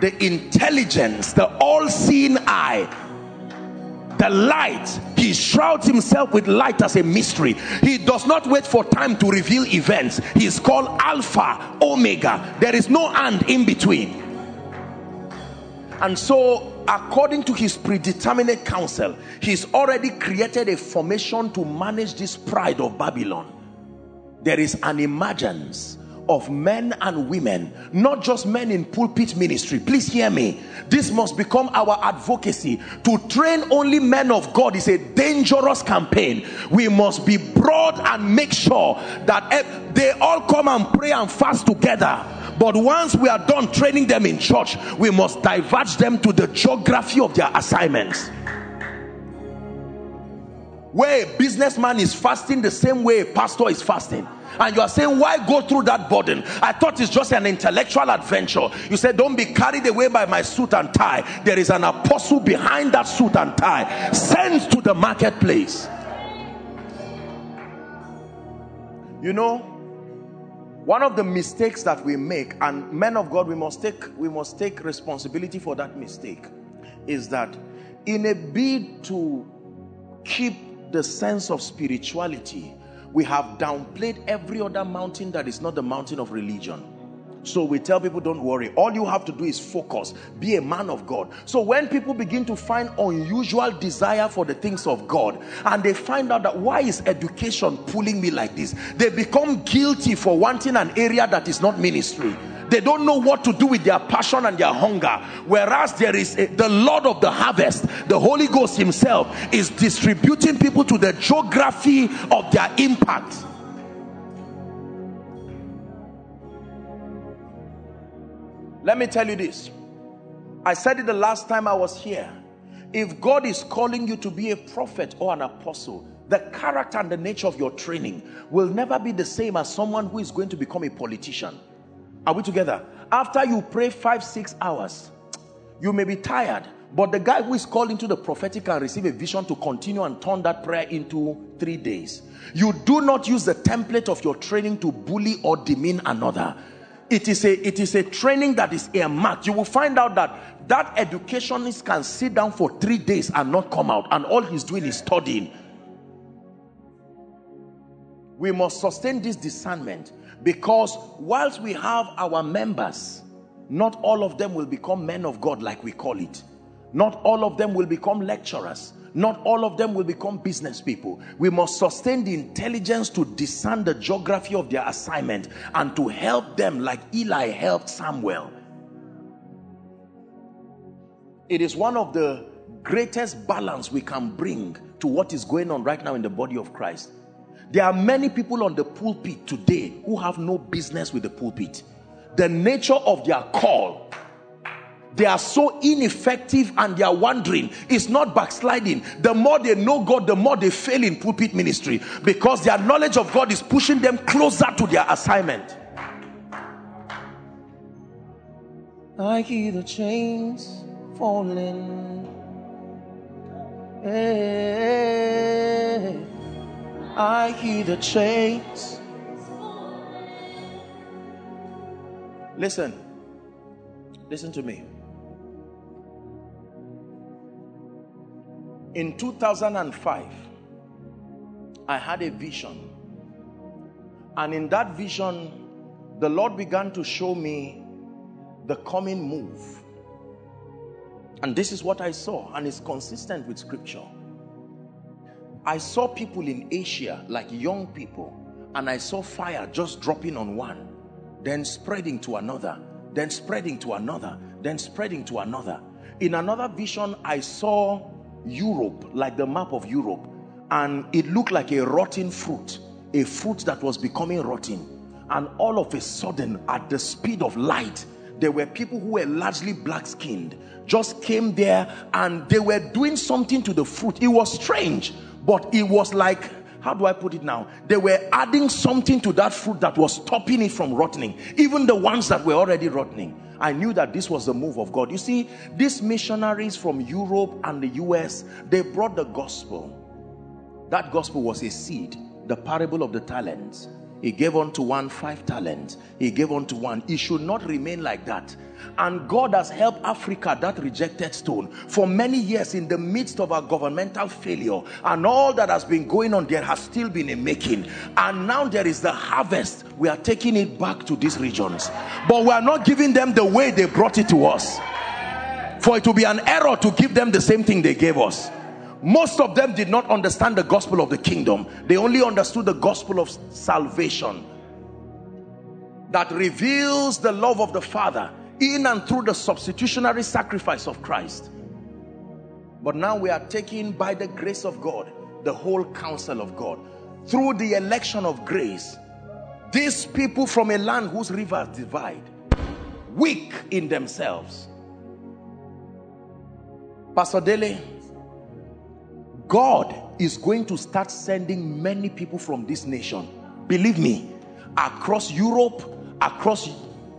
The intelligence, the all seeing eye, the light he shrouds himself with light as a mystery. He does not wait for time to reveal events. He is called alpha omega. There is no and in between. And so according to his predeterminate counsel he's already created a formation to manage this pride of babylon. There is an emergence of men and women, not just men in pulpit ministry. Please hear me. This must become our advocacy. To train only men of God is a dangerous campaign. We must be broad and make sure that eh, they all come and pray and fast together. But once we are done training them in church, we must diverge them to the geography of their assignments where a businessman is fasting the same way a pastor is fasting. And you are saying why go through that burden? I thought it's just an intellectual adventure. You said don't be carried away by my suit and tie. There is an apostle behind that suit and tie. Sent to the marketplace. You know, one of the mistakes that we make, and men of God, we must take we must take responsibility for that mistake, is that in a bid to keep the sense of spirituality, we have downplayed every other mountain that is not the mountain of religion. So we tell people, don't worry. All you have to do is focus. Be a man of God. So when people begin to find unusual desire for the things of God, and they find out that why is education pulling me like this? They become guilty for wanting an area that is not ministry. They don't know what to do with their passion and their hunger. Whereas there is a, the Lord of the harvest, the Holy Ghost himself is distributing people to the geography of their impact. Let me tell you this. I said it the last time I was here. If God is calling you to be a prophet or an apostle, the character and the nature of your training will never be the same as someone who is going to become a politician. Are we together? After you pray five, six hours, you may be tired, but the guy who is called into the prophetic can receive a vision to continue and turn that prayer into three days. You do not use the template of your training to bully or demean another. It is a it is a training that is earmarked. You will find out that that educationist can sit down for three days and not come out and all he's doing is studying. We must sustain this discernment because whilst we have our members not all of them will become men of God like we call it not all of them will become lecturers not all of them will become business people. We must sustain the intelligence to discern the geography of their assignment and to help them like Eli helped Samuel. It is one of the greatest balance we can bring to what is going on right now in the body of Christ. There are many people on the pulpit today who have no business with the pulpit. The nature of their call they are so ineffective and they are wandering. It's not backsliding. The more they know God, the more they fail in pulpit ministry because their knowledge of God is pushing them closer to their assignment. I hear the chains falling. Hey, I hear the chains. Listen, listen to me. In 2005, I had a vision. And in that vision, the Lord began to show me the coming move. And this is what I saw, and it's consistent with scripture. I saw people in Asia, like young people, and I saw fire just dropping on one, then spreading to another, then spreading to another, then spreading to another. In another vision, I saw Europe, like the map of Europe, and it looked like a rotten fruit, a fruit that was becoming rotten. And all of a sudden, at the speed of light, there were people who were largely black skinned, just came there and they were doing something to the fruit. It was strange, but it was like how do I put it now? They were adding something to that fruit that was stopping it from rotting, even the ones that were already rotting. I knew that this was the move of God. You see, these missionaries from Europe and the US, they brought the gospel. That gospel was a seed, the parable of the talents. He gave unto one five talents. He gave unto one. It should not remain like that. And God has helped Africa, that rejected stone, for many years in the midst of our governmental failure and all that has been going on, there has still been a making. And now there is the harvest. We are taking it back to these regions. But we are not giving them the way they brought it to us. For it will be an error to give them the same thing they gave us most of them did not understand the gospel of the kingdom. They only understood the gospel of salvation that reveals the love of the father in and through the substitutionary sacrifice of Christ. But now we are taking by the grace of God the whole counsel of God. Through the election of grace these people from a land whose rivers divide weak in themselves. Pastor Dele God is going to start sending many people from this nation. Believe me, across Europe, across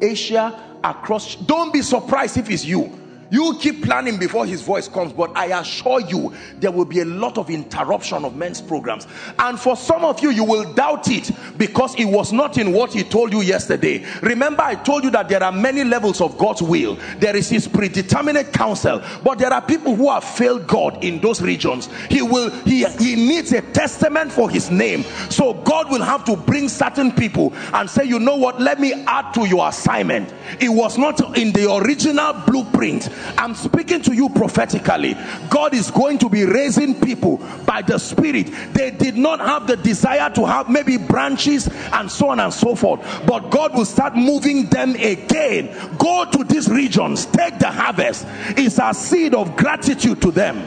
Asia, across. Don't be surprised if it's you. You keep planning before his voice comes, but I assure you, there will be a lot of interruption of men's programs. And for some of you, you will doubt it because it was not in what he told you yesterday. Remember, I told you that there are many levels of God's will. There is his predeterminate counsel, but there are people who have failed God in those regions. He will, he, he needs a testament for his name. So God will have to bring certain people and say, you know what, let me add to your assignment. It was not in the original blueprint I'm speaking to you prophetically. God is going to be raising people by the Spirit. They did not have the desire to have maybe branches and so on and so forth, but God will start moving them again. Go to these regions, take the harvest. It's a seed of gratitude to them.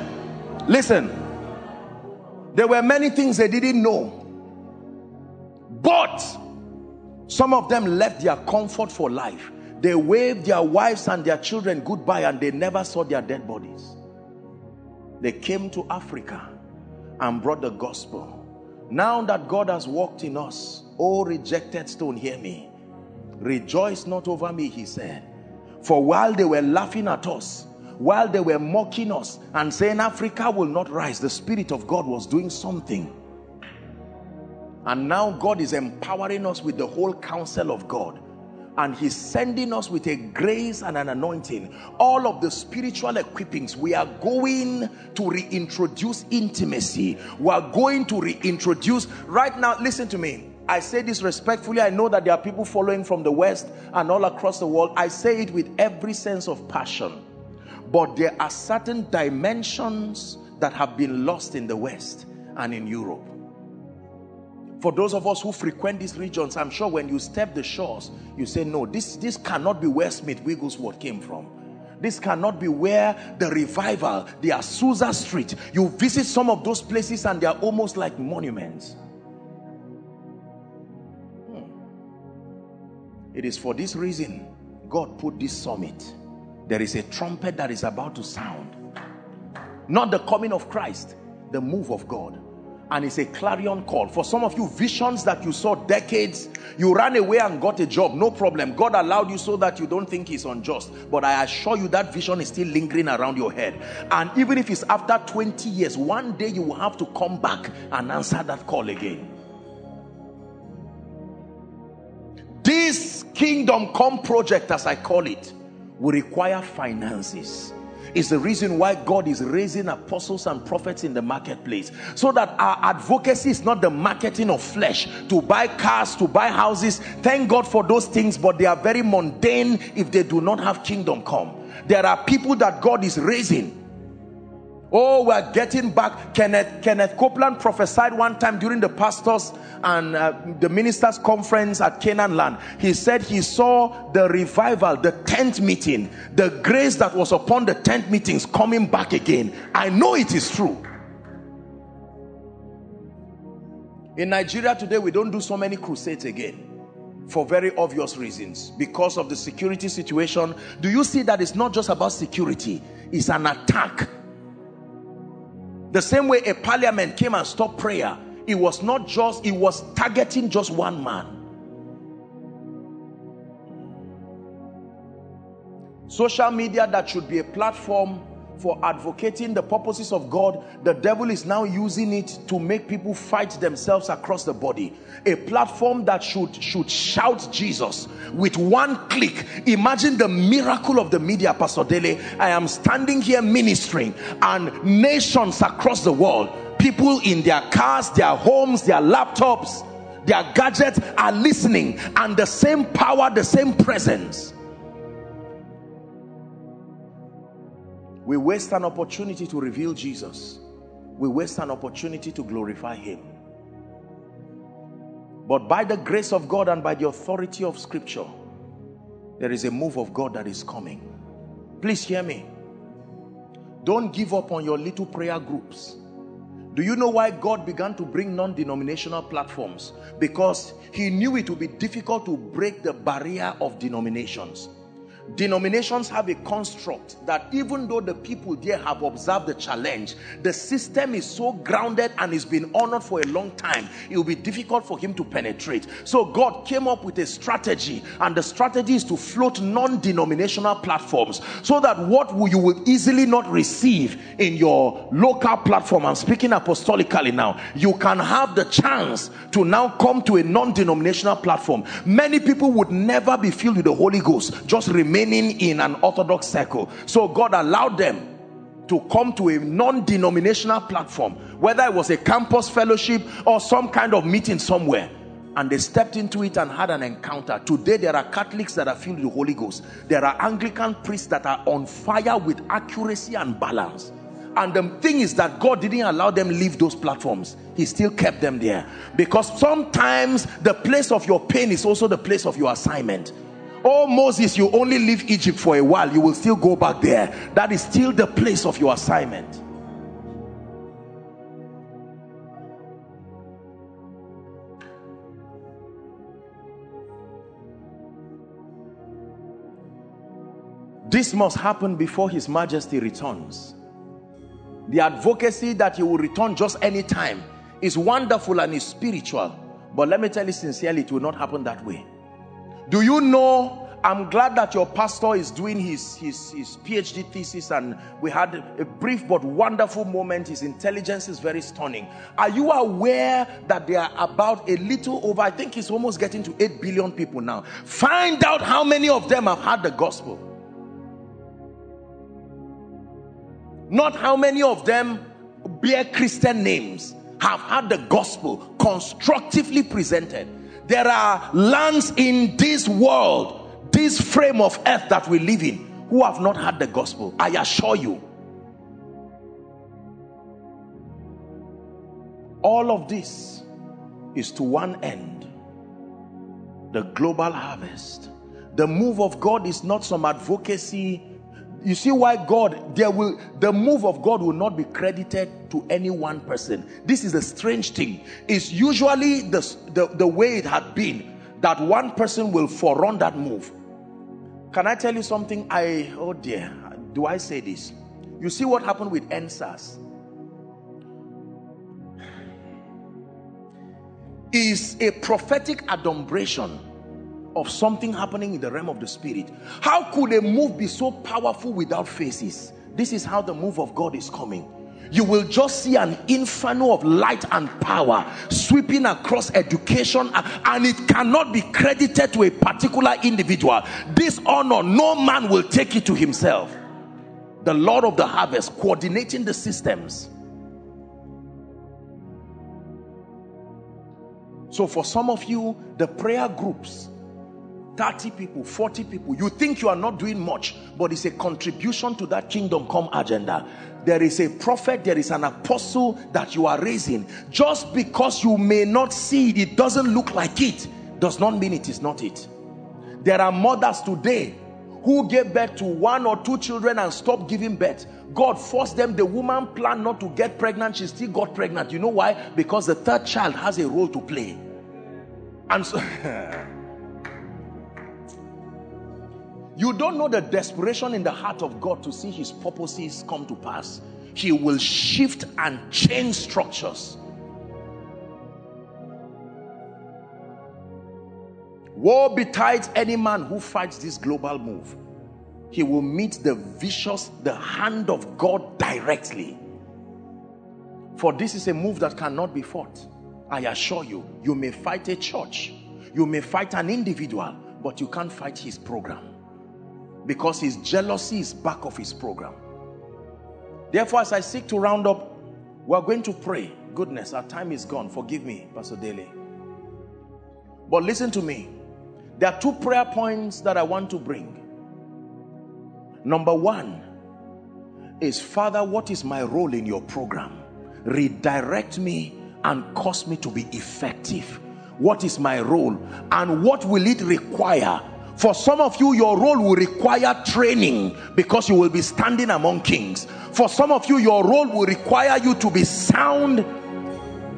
Listen, there were many things they didn't know, but some of them left their comfort for life they waved their wives and their children goodbye and they never saw their dead bodies. They came to Africa and brought the gospel. Now that God has walked in us, oh rejected stone, hear me. Rejoice not over me, he said. For while they were laughing at us, while they were mocking us and saying Africa will not rise, the Spirit of God was doing something. And now God is empowering us with the whole counsel of God and he's sending us with a grace and an anointing all of the spiritual equippings we are going to reintroduce intimacy we are going to reintroduce right now listen to me I say this respectfully. I know that there are people following from the West and all across the world. I say it with every sense of passion. But there are certain dimensions that have been lost in the West and in Europe. For those of us who frequent these regions, I'm sure when you step the shores, you say, no, this, this cannot be where Smith Wigglesworth came from. This cannot be where the revival, the Azusa Street, you visit some of those places and they are almost like monuments. Hmm. It is for this reason God put this summit. There is a trumpet that is about to sound. Not the coming of Christ, the move of God and it's a clarion call. For some of you visions that you saw decades you ran away and got a job no problem. God allowed you so that you don't think he's unjust. But i assure you that vision is still lingering around your head. And even if it's after 20 years one day you will have to come back and answer that call again. This kingdom come project as i call it will require finances is the reason why God is raising apostles and prophets in the marketplace. So that our advocacy is not the marketing of flesh to buy cars to buy houses. Thank God for those things but they are very mundane if they do not have kingdom come. There are people that God is raising Oh, we're getting back. Kenneth, Kenneth Copeland prophesied one time during the pastors and uh, the ministers conference at Canaan land. He said he saw the revival, the tent meeting, the grace that was upon the tent meetings coming back again. I know it is true. In Nigeria today, we don't do so many crusades again for very obvious reasons because of the security situation. Do you see that it's not just about security, it's an attack the same way a parliament came and stopped prayer, it was not just, it was targeting just one man. Social media that should be a platform for advocating the purposes of God, the devil is now using it to make people fight themselves across the body. A platform that should, should shout Jesus with one click. Imagine the miracle of the media, Pastor Dele. I am standing here ministering and nations across the world, people in their cars, their homes, their laptops, their gadgets are listening and the same power, the same presence we waste an opportunity to reveal Jesus. We waste an opportunity to glorify him. But by the grace of God and by the authority of scripture, there is a move of God that is coming. Please hear me. Don't give up on your little prayer groups. Do you know why God began to bring non-denominational platforms? Because he knew it would be difficult to break the barrier of denominations. Denominations have a construct that even though the people there have observed the challenge, the system is so grounded and is being honored for a long time, it will be difficult for him to penetrate. So God came up with a strategy, and the strategy is to float non-denominational platforms so that what you will easily not receive in your local platform, I'm speaking apostolically now, you can have the chance to now come to a non-denominational platform. Many people would never be filled with the Holy Ghost, just remain remaining in an orthodox circle. So God allowed them to come to a non-denominational platform, whether it was a campus fellowship or some kind of meeting somewhere. And they stepped into it and had an encounter. Today, there are Catholics that are filled with the Holy Ghost. There are Anglican priests that are on fire with accuracy and balance. And the thing is that God didn't allow them leave those platforms. He still kept them there. Because sometimes the place of your pain is also the place of your assignment. Oh, Moses, you only leave Egypt for a while. You will still go back there. That is still the place of your assignment. This must happen before His Majesty returns. The advocacy that He will return just any time is wonderful and is spiritual. But let me tell you sincerely, it will not happen that way. Do you know? I'm glad that your pastor is doing his, his, his PhD thesis and we had a brief but wonderful moment. His intelligence is very stunning. Are you aware that there are about a little over, I think he's almost getting to 8 billion people now. Find out how many of them have had the gospel. Not how many of them bear Christian names, have had the gospel constructively presented there are lands in this world, this frame of earth that we live in, who have not had the gospel. I assure you. All of this is to one end the global harvest. The move of God is not some advocacy you see why God, there will, the move of God will not be credited to any one person. This is a strange thing. It's usually the, the, the way it had been that one person will forerun that move. Can I tell you something? I, oh dear, do I say this? You see what happened with EndSARS? Is a prophetic adumbration of something happening in the realm of the spirit. How could a move be so powerful without faces? This is how the move of God is coming. You will just see an inferno of light and power sweeping across education, and it cannot be credited to a particular individual. This honor, no man will take it to himself. The Lord of the harvest coordinating the systems. So, for some of you, the prayer groups 30 people, 40 people, you think you are not doing much, but it's a contribution to that kingdom come agenda. There is a prophet, there is an apostle that you are raising. Just because you may not see it, it doesn't look like it, does not mean it is not it. There are mothers today who gave birth to one or two children and stopped giving birth. God forced them. The woman planned not to get pregnant. She still got pregnant. You know why? Because the third child has a role to play. And so You don't know the desperation in the heart of God to see his purposes come to pass. He will shift and change structures. Woe betides any man who fights this global move. He will meet the vicious, the hand of God directly. For this is a move that cannot be fought. I assure you, you may fight a church, you may fight an individual, but you can't fight his program because his jealousy is back of his program. Therefore, as I seek to round up, we're going to pray. Goodness, our time is gone. Forgive me, Pastor Dele. But listen to me. There are two prayer points that I want to bring. Number one is, Father, what is my role in your program? Redirect me and cause me to be effective. What is my role? And what will it require for some of you, your role will require training because you will be standing among kings. For some of you, your role will require you to be sound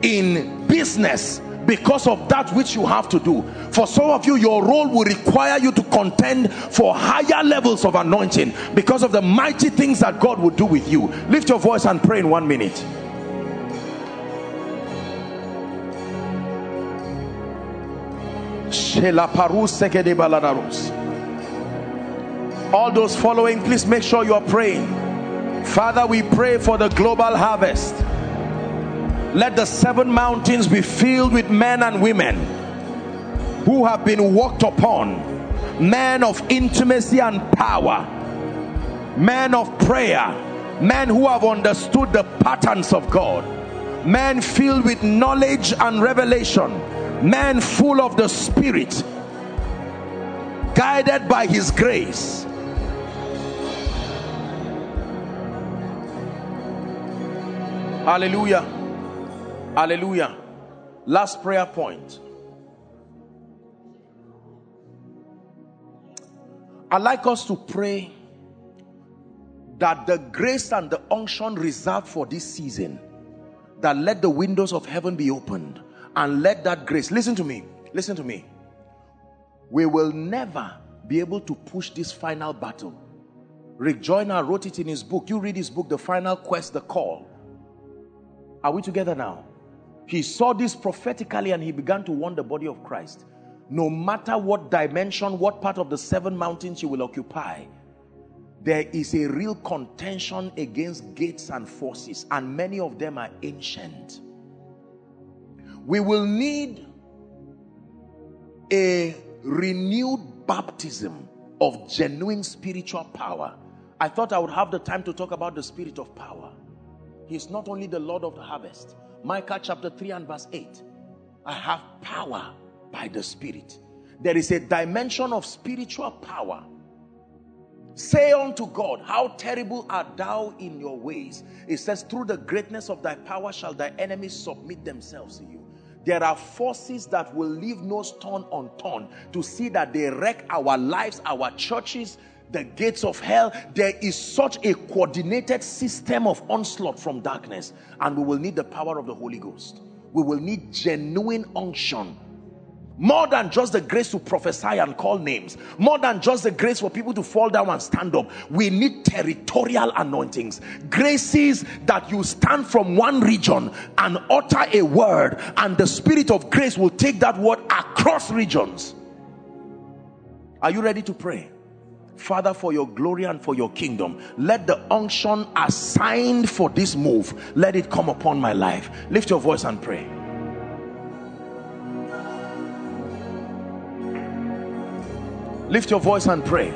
in business because of that which you have to do. For some of you, your role will require you to contend for higher levels of anointing because of the mighty things that God will do with you. Lift your voice and pray in one minute. All those following, please make sure you are praying. Father, we pray for the global harvest. Let the seven mountains be filled with men and women who have been walked upon, men of intimacy and power, men of prayer, men who have understood the patterns of God, men filled with knowledge and revelation, men full of the Spirit, guided by His grace. Hallelujah. Hallelujah. Last prayer point. I'd like us to pray that the grace and the unction reserved for this season, that let the windows of heaven be opened and let that grace, listen to me, listen to me. We will never be able to push this final battle. Rick Joyner wrote it in his book. You read his book, The Final Quest, The Call. Are we together now? He saw this prophetically and he began to warn the body of Christ. No matter what dimension, what part of the seven mountains you will occupy, there is a real contention against gates and forces, and many of them are ancient. We will need a renewed baptism of genuine spiritual power. I thought I would have the time to talk about the spirit of power. He's not only the Lord of the harvest, Micah chapter 3 and verse 8. I have power by the Spirit. There is a dimension of spiritual power. Say unto God, How terrible art thou in your ways. It says, Through the greatness of thy power shall thy enemies submit themselves to you. There are forces that will leave no stone unturned to see that they wreck our lives, our churches, the gates of hell, there is such a coordinated system of onslaught from darkness, and we will need the power of the Holy Ghost. We will need genuine unction. More than just the grace to prophesy and call names, more than just the grace for people to fall down and stand up, we need territorial anointings, graces that you stand from one region and utter a word, and the spirit of grace will take that word across regions. Are you ready to pray? Father, for your glory and for your kingdom, let the unction assigned for this move, let it come upon my life. Lift your voice and pray. Lift your voice and pray.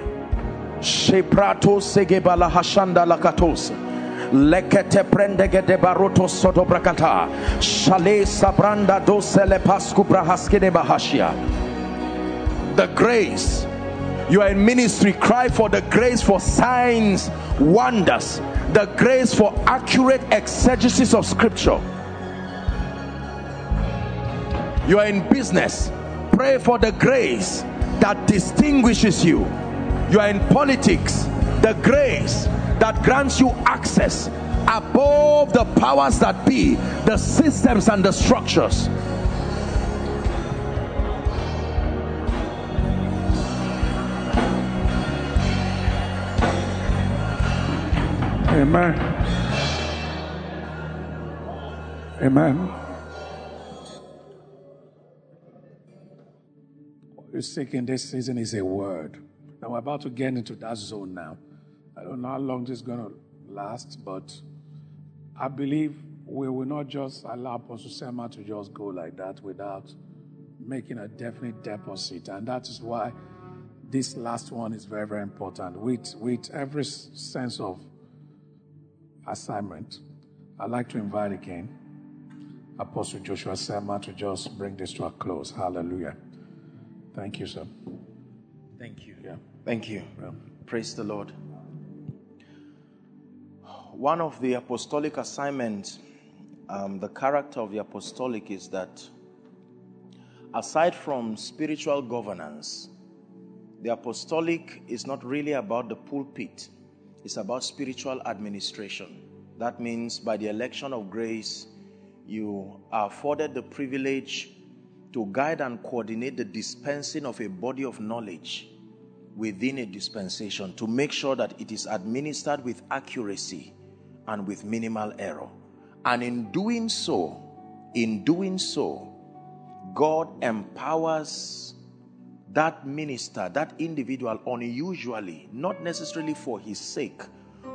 Sheprato segebala hashanda lakatos. Lekete baroto. Shale sabranda dosele de bahashia. The grace you are in ministry, cry for the grace for signs, wonders, the grace for accurate exegesis of scripture. You are in business, pray for the grace that distinguishes you. You are in politics, the grace that grants you access above the powers that be, the systems and the structures. Amen. Amen. You're seeking this season is a word. Now we're about to get into that zone now. I don't know how long this is going to last, but I believe we will not just allow Apostle Selman to just go like that without making a definite deposit. And that is why this last one is very, very important. With, with every sense of assignment. I'd like to invite again Apostle Joshua Selman to just bring this to a close. Hallelujah. Thank you, sir. Thank you. Yeah. Thank you. Yeah. Praise the Lord. One of the apostolic assignments, um, the character of the apostolic is that aside from spiritual governance, the apostolic is not really about the pulpit it's about spiritual administration. That means by the election of grace, you are afforded the privilege to guide and coordinate the dispensing of a body of knowledge within a dispensation to make sure that it is administered with accuracy and with minimal error. And in doing so, in doing so, God empowers that minister, that individual unusually, not necessarily for his sake,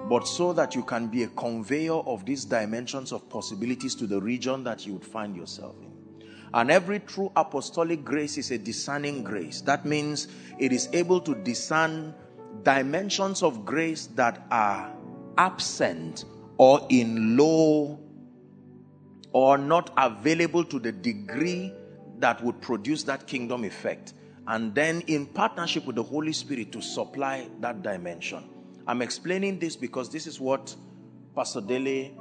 but so that you can be a conveyor of these dimensions of possibilities to the region that you would find yourself in. And every true apostolic grace is a discerning grace. That means it is able to discern dimensions of grace that are absent or in low or not available to the degree that would produce that kingdom effect. And then, in partnership with the Holy Spirit, to supply that dimension. I'm explaining this because this is what Pastor Dele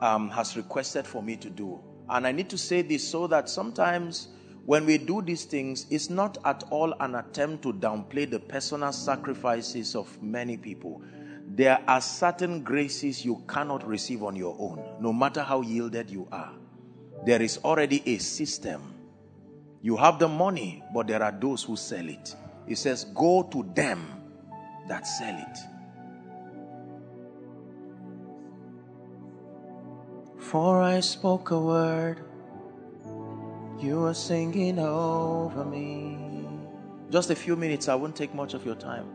um, has requested for me to do. And I need to say this so that sometimes when we do these things, it's not at all an attempt to downplay the personal sacrifices of many people. There are certain graces you cannot receive on your own, no matter how yielded you are. There is already a system. You have the money, but there are those who sell it. It says, Go to them that sell it. For I spoke a word, you were singing over me. Just a few minutes, I won't take much of your time.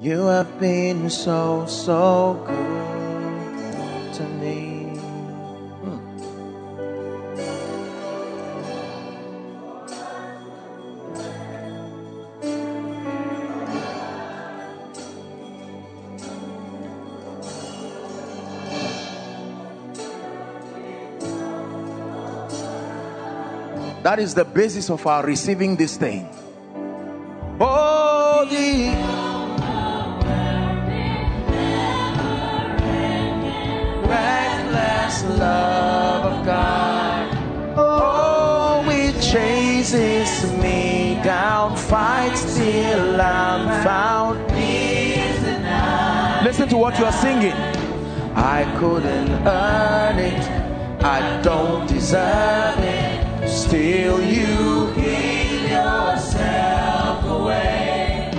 You have been so, so good to me. That is the basis of our receiving this thing. Oh, the reckless love of God. Oh, it chases me down, fights till I'm found. Listen to what you are singing. I couldn't earn it, I don't deserve it Still you give yourself away.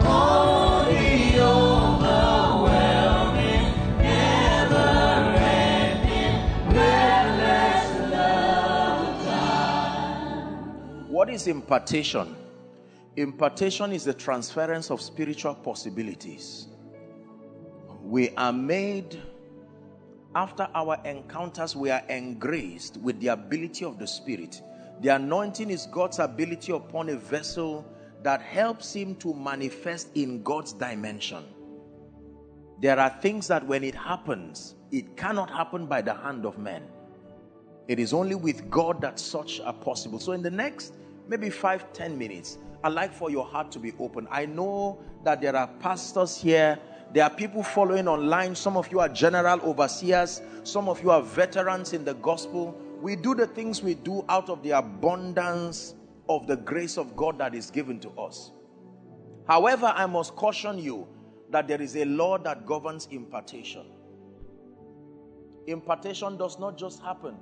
The overwhelming, never-ending, reckless love of God. What is impartation? Impartation is the transference of spiritual possibilities. We are made after our encounters, we are engraced with the ability of the Spirit. The anointing is God's ability upon a vessel that helps him to manifest in God's dimension. There are things that when it happens, it cannot happen by the hand of men. It is only with God that such are possible. So, in the next maybe five, ten minutes, I'd like for your heart to be open. I know that there are pastors here there are people following online. Some of you are general overseers. Some of you are veterans in the gospel. We do the things we do out of the abundance of the grace of God that is given to us. However, I must caution you that there is a law that governs impartation. Impartation does not just happen.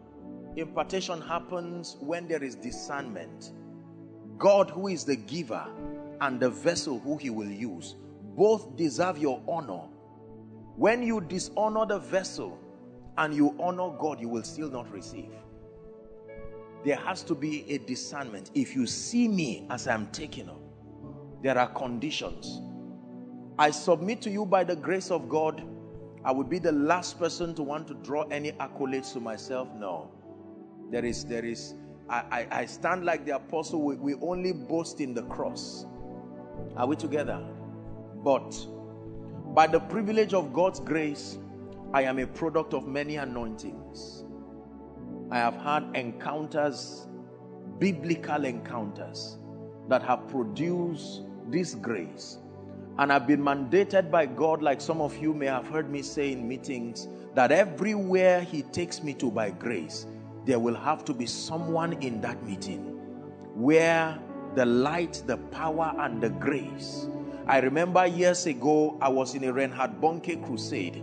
Impartation happens when there is discernment. God, who is the giver, and the vessel who he will use both deserve your honor. When you dishonor the vessel and you honor God, you will still not receive. There has to be a discernment. If you see me as I'm taking up, there are conditions. I submit to you by the grace of God. I would be the last person to want to draw any accolades to myself. No. There is, there is, I, I, I stand like the apostle. We, we only boast in the cross. Are we together? But by the privilege of God's grace, I am a product of many anointings. I have had encounters, biblical encounters, that have produced this grace. And I've been mandated by God, like some of you may have heard me say in meetings, that everywhere He takes me to by grace, there will have to be someone in that meeting where the light, the power, and the grace I remember years ago, I was in a Reinhard Bonnke crusade.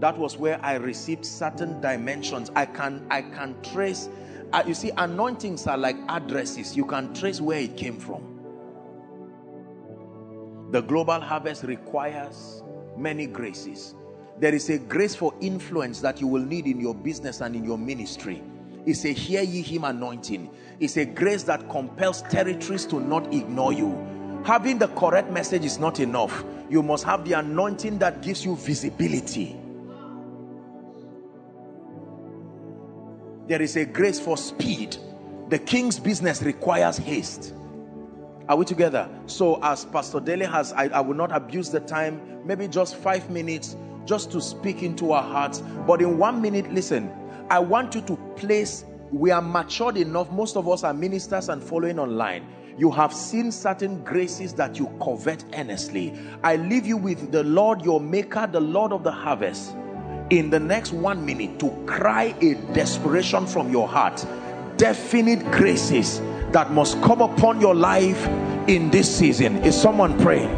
That was where I received certain dimensions. I can, I can trace uh, you see, anointings are like addresses. You can trace where it came from. The global harvest requires many graces. There is a grace for influence that you will need in your business and in your ministry. It's a hear ye him anointing. It's a grace that compels territories to not ignore you. Having the correct message is not enough. You must have the anointing that gives you visibility. There is a grace for speed. The king's business requires haste. Are we together? So as Pastor Dele has, I, I will not abuse the time, maybe just five minutes just to speak into our hearts. But in one minute, listen, I want you to place, we are matured enough, most of us are ministers and following online. You have seen certain graces that you covet earnestly. I leave you with the Lord your maker, the Lord of the harvest. In the next one minute, to cry a desperation from your heart, definite graces that must come upon your life in this season. Is someone praying?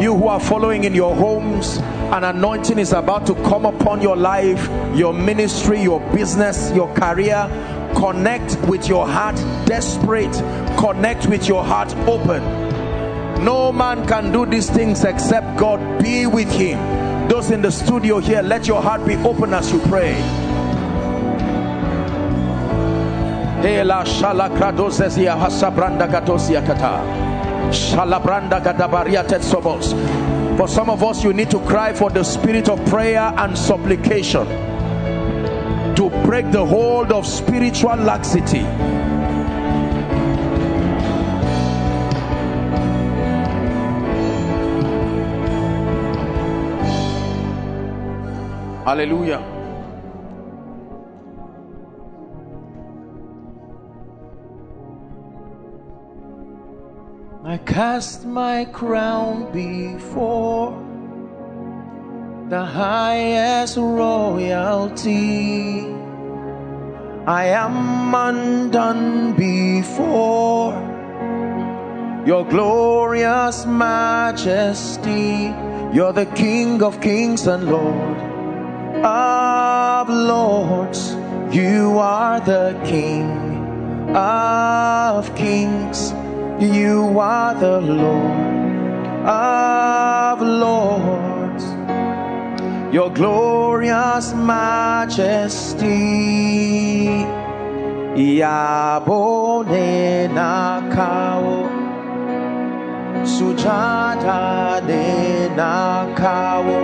You who are following in your homes, an anointing is about to come upon your life, your ministry, your business, your career. Connect with your heart desperate, connect with your heart open. No man can do these things except God be with him. Those in the studio here, let your heart be open as you pray. Ela shala kradozezia hasabranda gatosia kata. For some of us, you need to cry for the spirit of prayer and supplication to break the hold of spiritual laxity. Hallelujah. I cast my crown before the highest royalty. I am undone before your glorious majesty. You're the King of kings and Lord of lords. You are the King of kings you are the Lord of lords. Your glorious majesty. Yabone nakao. Sujata ne nakao.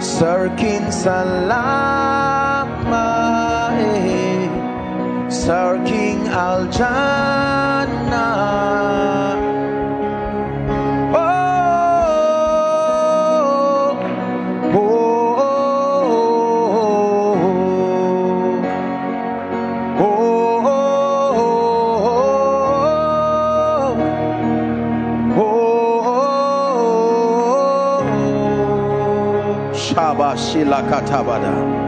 Sirkin salama. Eh. Sir Shila Katabada.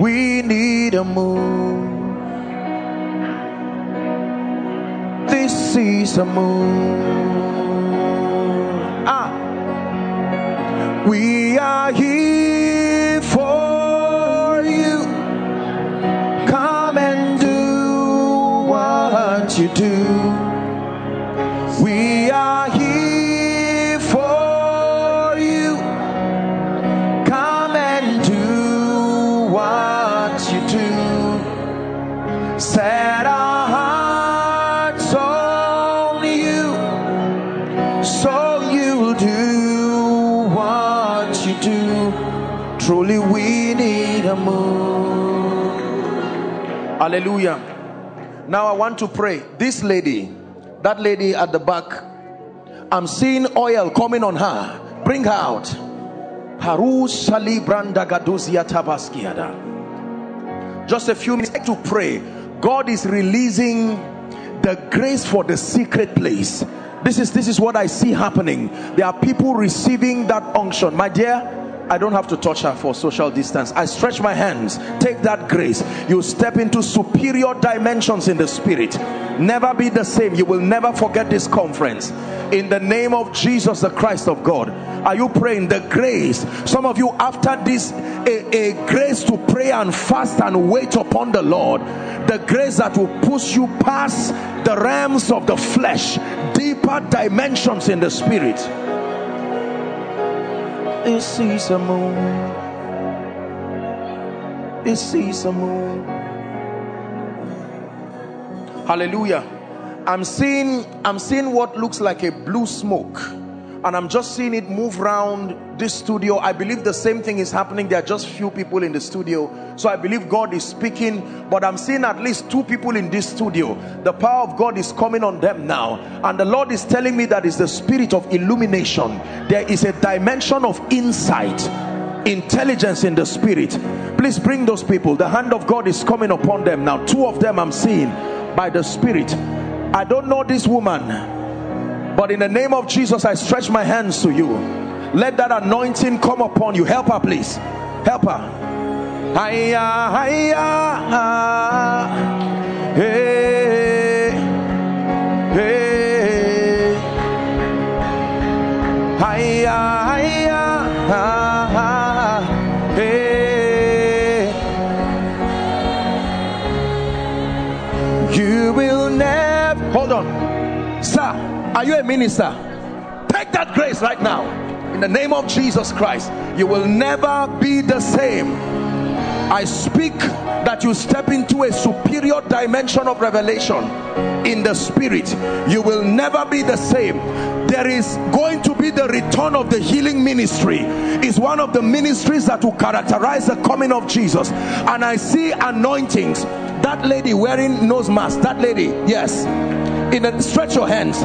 We need a move. Hallelujah. Now, I want to pray. This lady, that lady at the back, I'm seeing oil coming on her. Bring her out. Just a few minutes to pray. God is releasing the grace for the secret place this is this is what i see happening there are people receiving that unction my dear I don't have to touch her for social distance. I stretch my hands, take that grace. You step into superior dimensions in the spirit. Never be the same. You will never forget this conference. In the name of Jesus, the Christ of God. Are you praying the grace? Some of you, after this, a, a grace to pray and fast and wait upon the Lord. The grace that will push you past the realms of the flesh, deeper dimensions in the spirit is some more. Is some more. Hallelujah. I'm seeing I'm seeing what looks like a blue smoke and I'm just seeing it move around this studio. I believe the same thing is happening. There are just few people in the studio. So I believe God is speaking, but I'm seeing at least two people in this studio. The power of God is coming on them now. And the Lord is telling me that is the spirit of illumination. There is a dimension of insight, intelligence in the spirit. Please bring those people. The hand of God is coming upon them now. Two of them I'm seeing by the spirit. I don't know this woman but in the name of Jesus, I stretch my hands to you. Let that anointing come upon you. Help her, please. Help her. Hiya, hiya, hey, Are you a minister? Take that grace right now. In the name of Jesus Christ, you will never be the same. I speak that you step into a superior dimension of revelation in the spirit. You will never be the same. There is going to be the return of the healing ministry. Is one of the ministries that will characterize the coming of Jesus. And I see anointings. That lady wearing nose mask, that lady, yes. In a, stretch your hands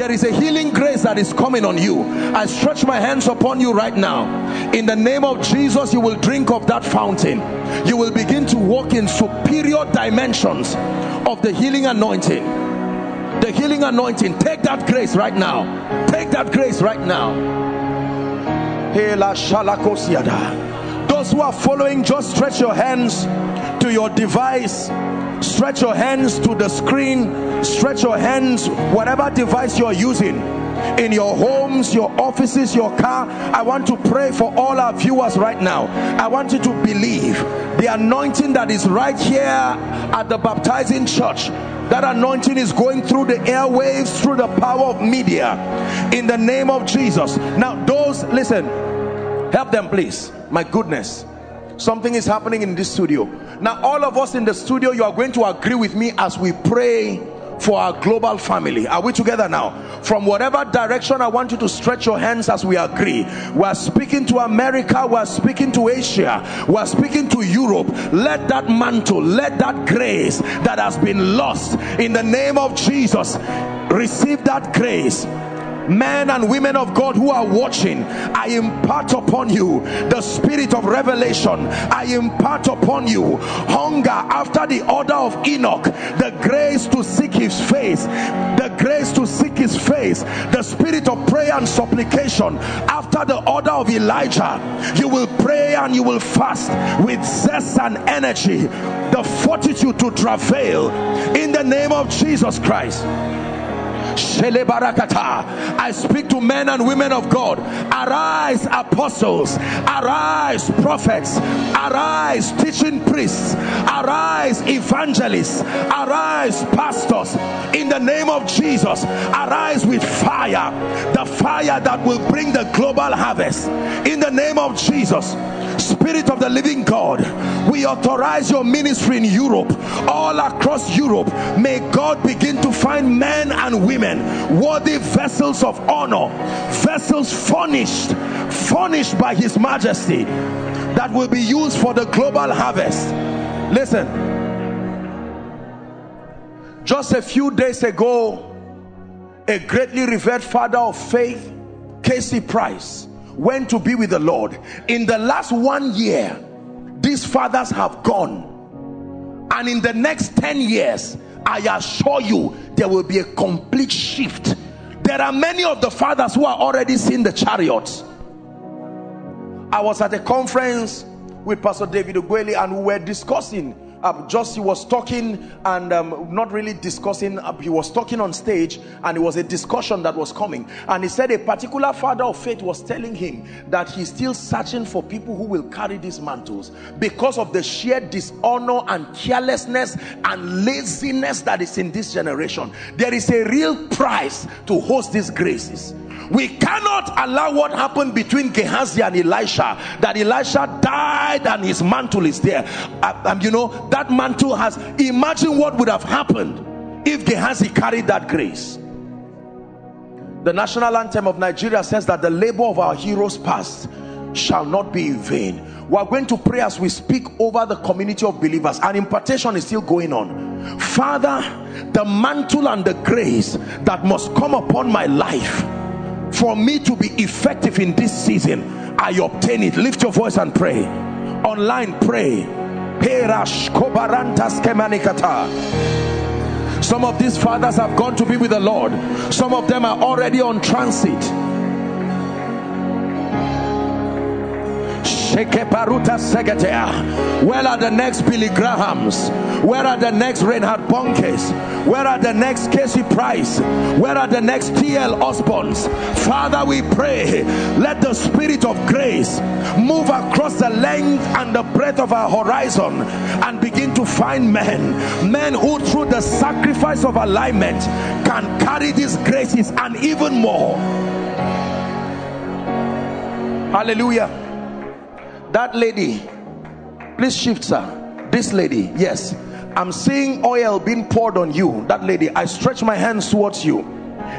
there is a healing grace that is coming on you. I stretch my hands upon you right now. In the name of jesus you will drink of that fountain. You will begin to walk in superior dimensions of the healing anointing. The healing anointing. Take that grace right now. Take that grace right now. Those who are following just stretch your hands to your device stretch your hands to the screen. Stretch your hands whatever device you're using. In your homes your offices your car i want to pray for all our viewers right now. I want you to believe the anointing that is right here at the baptizing church. That anointing is going through the airwaves through the power of media. In the name of jesus. Now those listen. Help them please. My goodness something is happening in this studio. Now all of us in the studio you are going to agree with me as we pray for our global family. Are we together now? From whatever direction i want you to stretch your hands as we agree. We're speaking to america. We're speaking to asia. We're speaking to europe. Let that mantle let that grace that has been lost in the name of jesus receive that grace men and women of God who are watching, I impart upon you the spirit of revelation. I impart upon you hunger after the order of Enoch, the grace to seek his face, the grace to seek his face, the spirit of prayer and supplication after the order of Elijah. You will pray and you will fast with zest and energy, the fortitude to travail in the name of Jesus Christ. I speak to men and women of God. Arise, apostles. Arise, prophets. Arise, teaching priests. Arise, evangelists. Arise, pastors. In the name of Jesus, arise with fire. The fire that will bring the global harvest. In the name of Jesus. Spirit of the living God, we authorize your ministry in Europe, all across Europe. May God begin to find men and women, worthy vessels of honor, vessels furnished, furnished by His Majesty, that will be used for the global harvest. Listen, just a few days ago, a greatly revered father of faith, K.C. Price, went to be with the Lord. In the last one year, these fathers have gone. And in the next 10 years, I assure you, there will be a complete shift there are many of the fathers who are already seeing the chariots i was at a conference with pastor david Ogbueli and we were discussing uh, just he was talking and um, not really discussing uh, he was talking on stage and it was a discussion that was coming. And he said a particular father of faith was telling him that he's still searching for people who will carry these mantles because of the sheer dishonor and carelessness and laziness that is in this generation. There is a real price to host these graces. We cannot allow what happened between Gehazi and Elisha that Elisha died and his mantle is there. Uh, um, you know that mantle has imagine what would have happened if Gehazi carried that grace. The national anthem of Nigeria says that the labor of our heroes past shall not be in vain. We are going to pray as we speak over the community of believers. And impartation is still going on. Father the mantle and the grace that must come upon my life for me to be effective in this season I obtain it. Lift your voice and pray. Online pray some of these fathers have gone to be with the Lord. Some of them are already on transit where are the next Billy Grahams? Where are the next Reinhard Bonnkes? Where are the next K.C. Price? Where are the next T.L. Osborns? Father, we pray, let the spirit of grace move across the length and the breadth of our horizon and begin to find men, men who through the sacrifice of alignment can carry these graces and even more. Hallelujah that lady please shift sir. This lady yes. I'm seeing oil being poured on you. That lady i stretch my hands towards you.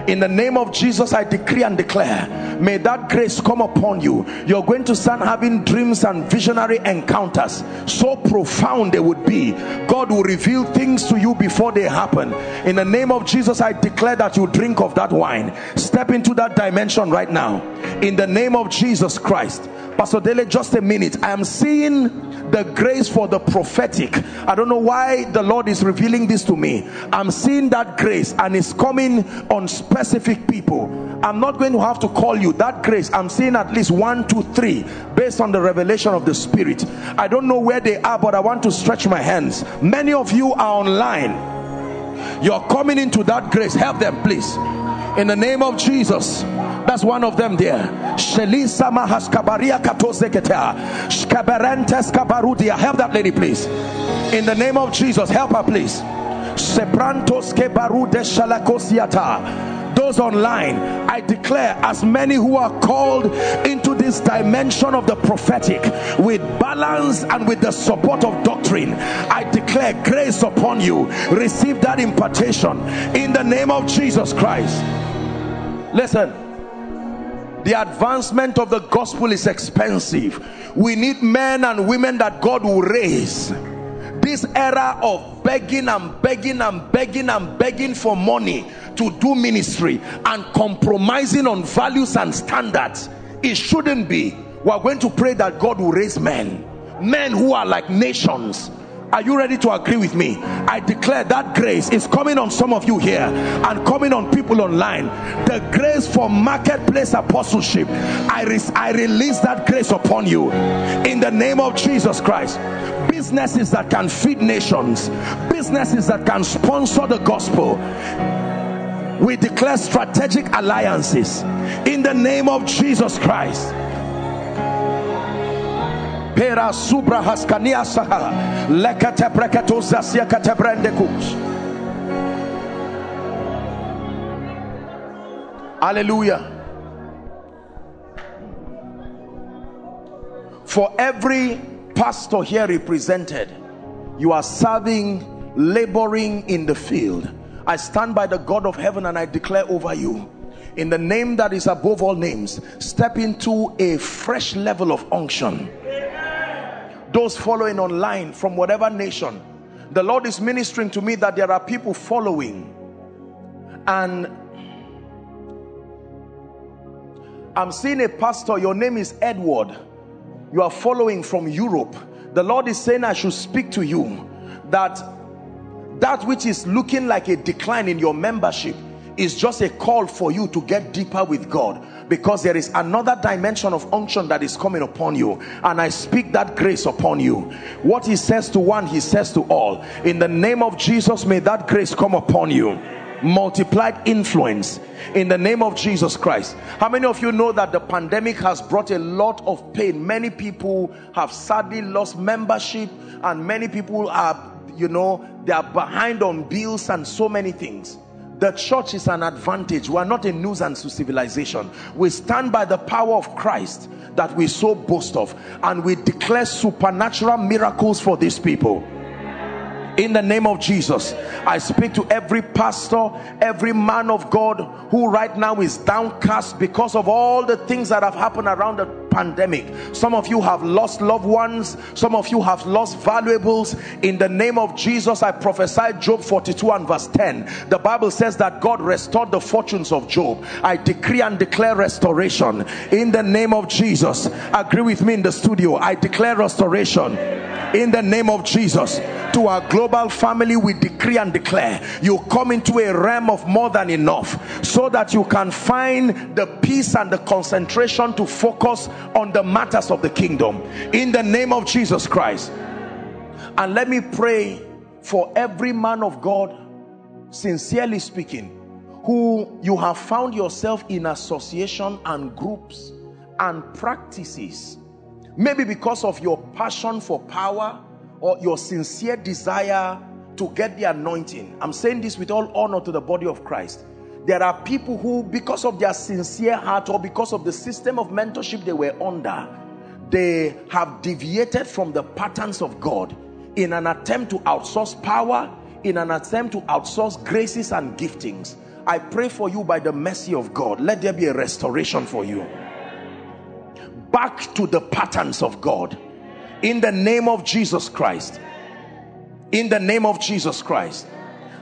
In the name of Jesus I decree and declare may that grace come upon you. You're going to start having dreams and visionary encounters. So profound they would be. God will reveal things to you before they happen. In the name of Jesus I declare that you drink of that wine. Step into that dimension right now. In the name of Jesus Christ Pastor Dele, just a minute. I am seeing the grace for the prophetic. I don't know why the Lord is revealing this to me. I'm seeing that grace and it's coming on specific people. I'm not going to have to call you that grace. I'm seeing at least one, two, three based on the revelation of the Spirit. I don't know where they are, but I want to stretch my hands. Many of you are online. You're coming into that grace. Help them, please. In the name of Jesus. That's one of them there. Shelisa Mahaskabaria Katoseketea. Shkaberentes Kabarudia. Help that lady, please. In the name of Jesus, help her, please. Seprantos Kebarude Shalakosiata those online i declare as many who are called into this dimension of the prophetic with balance and with the support of doctrine i declare grace upon you. Receive that impartation in the name of jesus christ. Listen the advancement of the gospel is expensive. We need men and women that god will raise this era of begging and begging and begging and begging for money to do ministry and compromising on values and standards it shouldn't be. We're going to pray that god will raise men. Men who are like nations are you ready to agree with me? I declare that grace is coming on some of you here and coming on people online. The grace for marketplace apostleship. I, re- I release that grace upon you in the name of Jesus Christ. Businesses that can feed nations, businesses that can sponsor the gospel. We declare strategic alliances in the name of Jesus Christ pera subra haskania saha. Kate kus hallelujah. For every pastor here represented you are serving laboring in the field. I stand by the god of heaven and i declare over you in the name that is above all names step into a fresh level of unction those following online from whatever nation. The lord is ministering to me that there are people following. And i'm seeing a pastor. Your name is edward. You are following from europe. The lord is saying i should speak to you that that which is looking like a decline in your membership is just a call for you to get deeper with God because there is another dimension of unction that is coming upon you and I speak that grace upon you what he says to one he says to all in the name of Jesus may that grace come upon you multiplied influence in the name of Jesus Christ. How many of you know that the pandemic has brought a lot of pain? Many people have sadly lost membership, and many people are, you know, they are behind on bills and so many things. The church is an advantage. We are not a nuisance to civilization. We stand by the power of Christ that we so boast of, and we declare supernatural miracles for these people in the name of Jesus I speak to every pastor every man of God who right now is downcast because of all the things that have happened around the pandemic. Some of you have lost loved ones. Some of you have lost valuables. In the name of Jesus I prophesy Job 42 and verse 10 the Bible says that God restored the fortunes of Job. I decree and declare restoration. In the name of Jesus. Agree with me in the studio. I declare restoration. In the name of Jesus. To our global family we decree and declare. You come into a realm of more than enough so that you can find the peace and the concentration to focus on the matters of the kingdom. In the name of Jesus Christ. And let me pray for every man of God sincerely speaking who you have found yourself in association and groups and practices. Maybe because of your passion for power or your sincere desire to get the anointing. I'm saying this with all honor to the body of christ there are people who because of their sincere heart or because of the system of mentorship they were under they have deviated from the patterns of god in an attempt to outsource power in an attempt to outsource graces and giftings. I pray for you by the mercy of god. Let there be a restoration for you. Back to the patterns of God. In the name of Jesus Christ. In the name of Jesus Christ.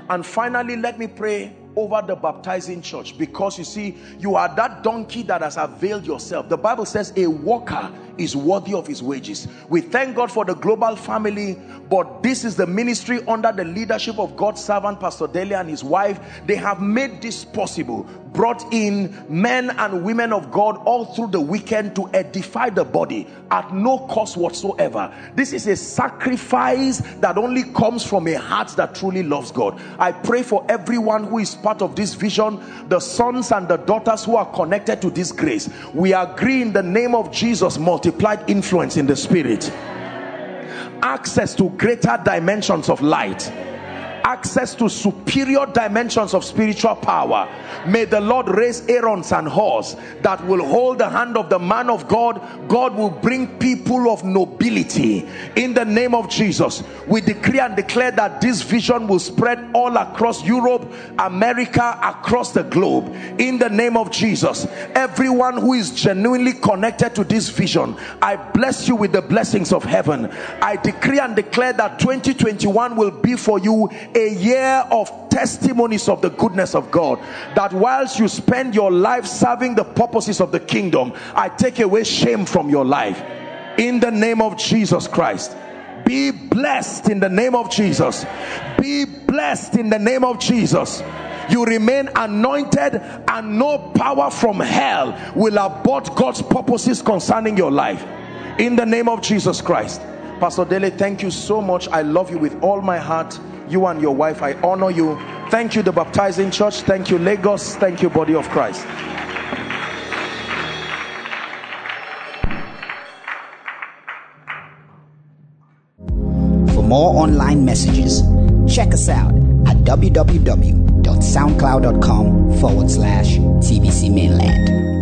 And finally let me pray over the baptizing church because you see you are that donkey that has availed yourself. The bible says a worker is worthy of his wages. We thank god for the global family but this is the ministry under the leadership of god's servant pastor Dele and his wife. They have made this possible brought in men and women of god all through the weekend to edify the body at no cost whatsoever. This is a sacrifice that only comes from a heart that truly loves god. I pray for everyone who is part of this vision the sons and the daughters who are connected to this grace. We agree in the name of jesus multiplied influence in the spirit. Access to greater dimensions of light access to superior dimensions of spiritual power. May the lord raise aarons and hurs that will hold the hand of the man of god. God will bring people of nobility. In the name of jesus we decree and declare that this vision will spread all across europe america across the globe. In the name of jesus everyone who is genuinely connected to this vision i bless you with the blessings of heaven. I decree and declare that 2021 will be for you a year of testimonies of the goodness of God. That whilst you spend your life serving the purposes of the kingdom, I take away shame from your life. In the name of Jesus Christ. Be blessed in the name of Jesus. Be blessed in the name of Jesus you remain anointed and no power from hell will abort God's purposes concerning your life in the name of Jesus Christ Pastor Dele thank you so much. I love you with all my heart. You and your wife i honor you. Thank you the baptizing church. Thank you lagos. Thank you body of christ. For more online messages check us out at www.soundcloud.com forward slash tvc mainland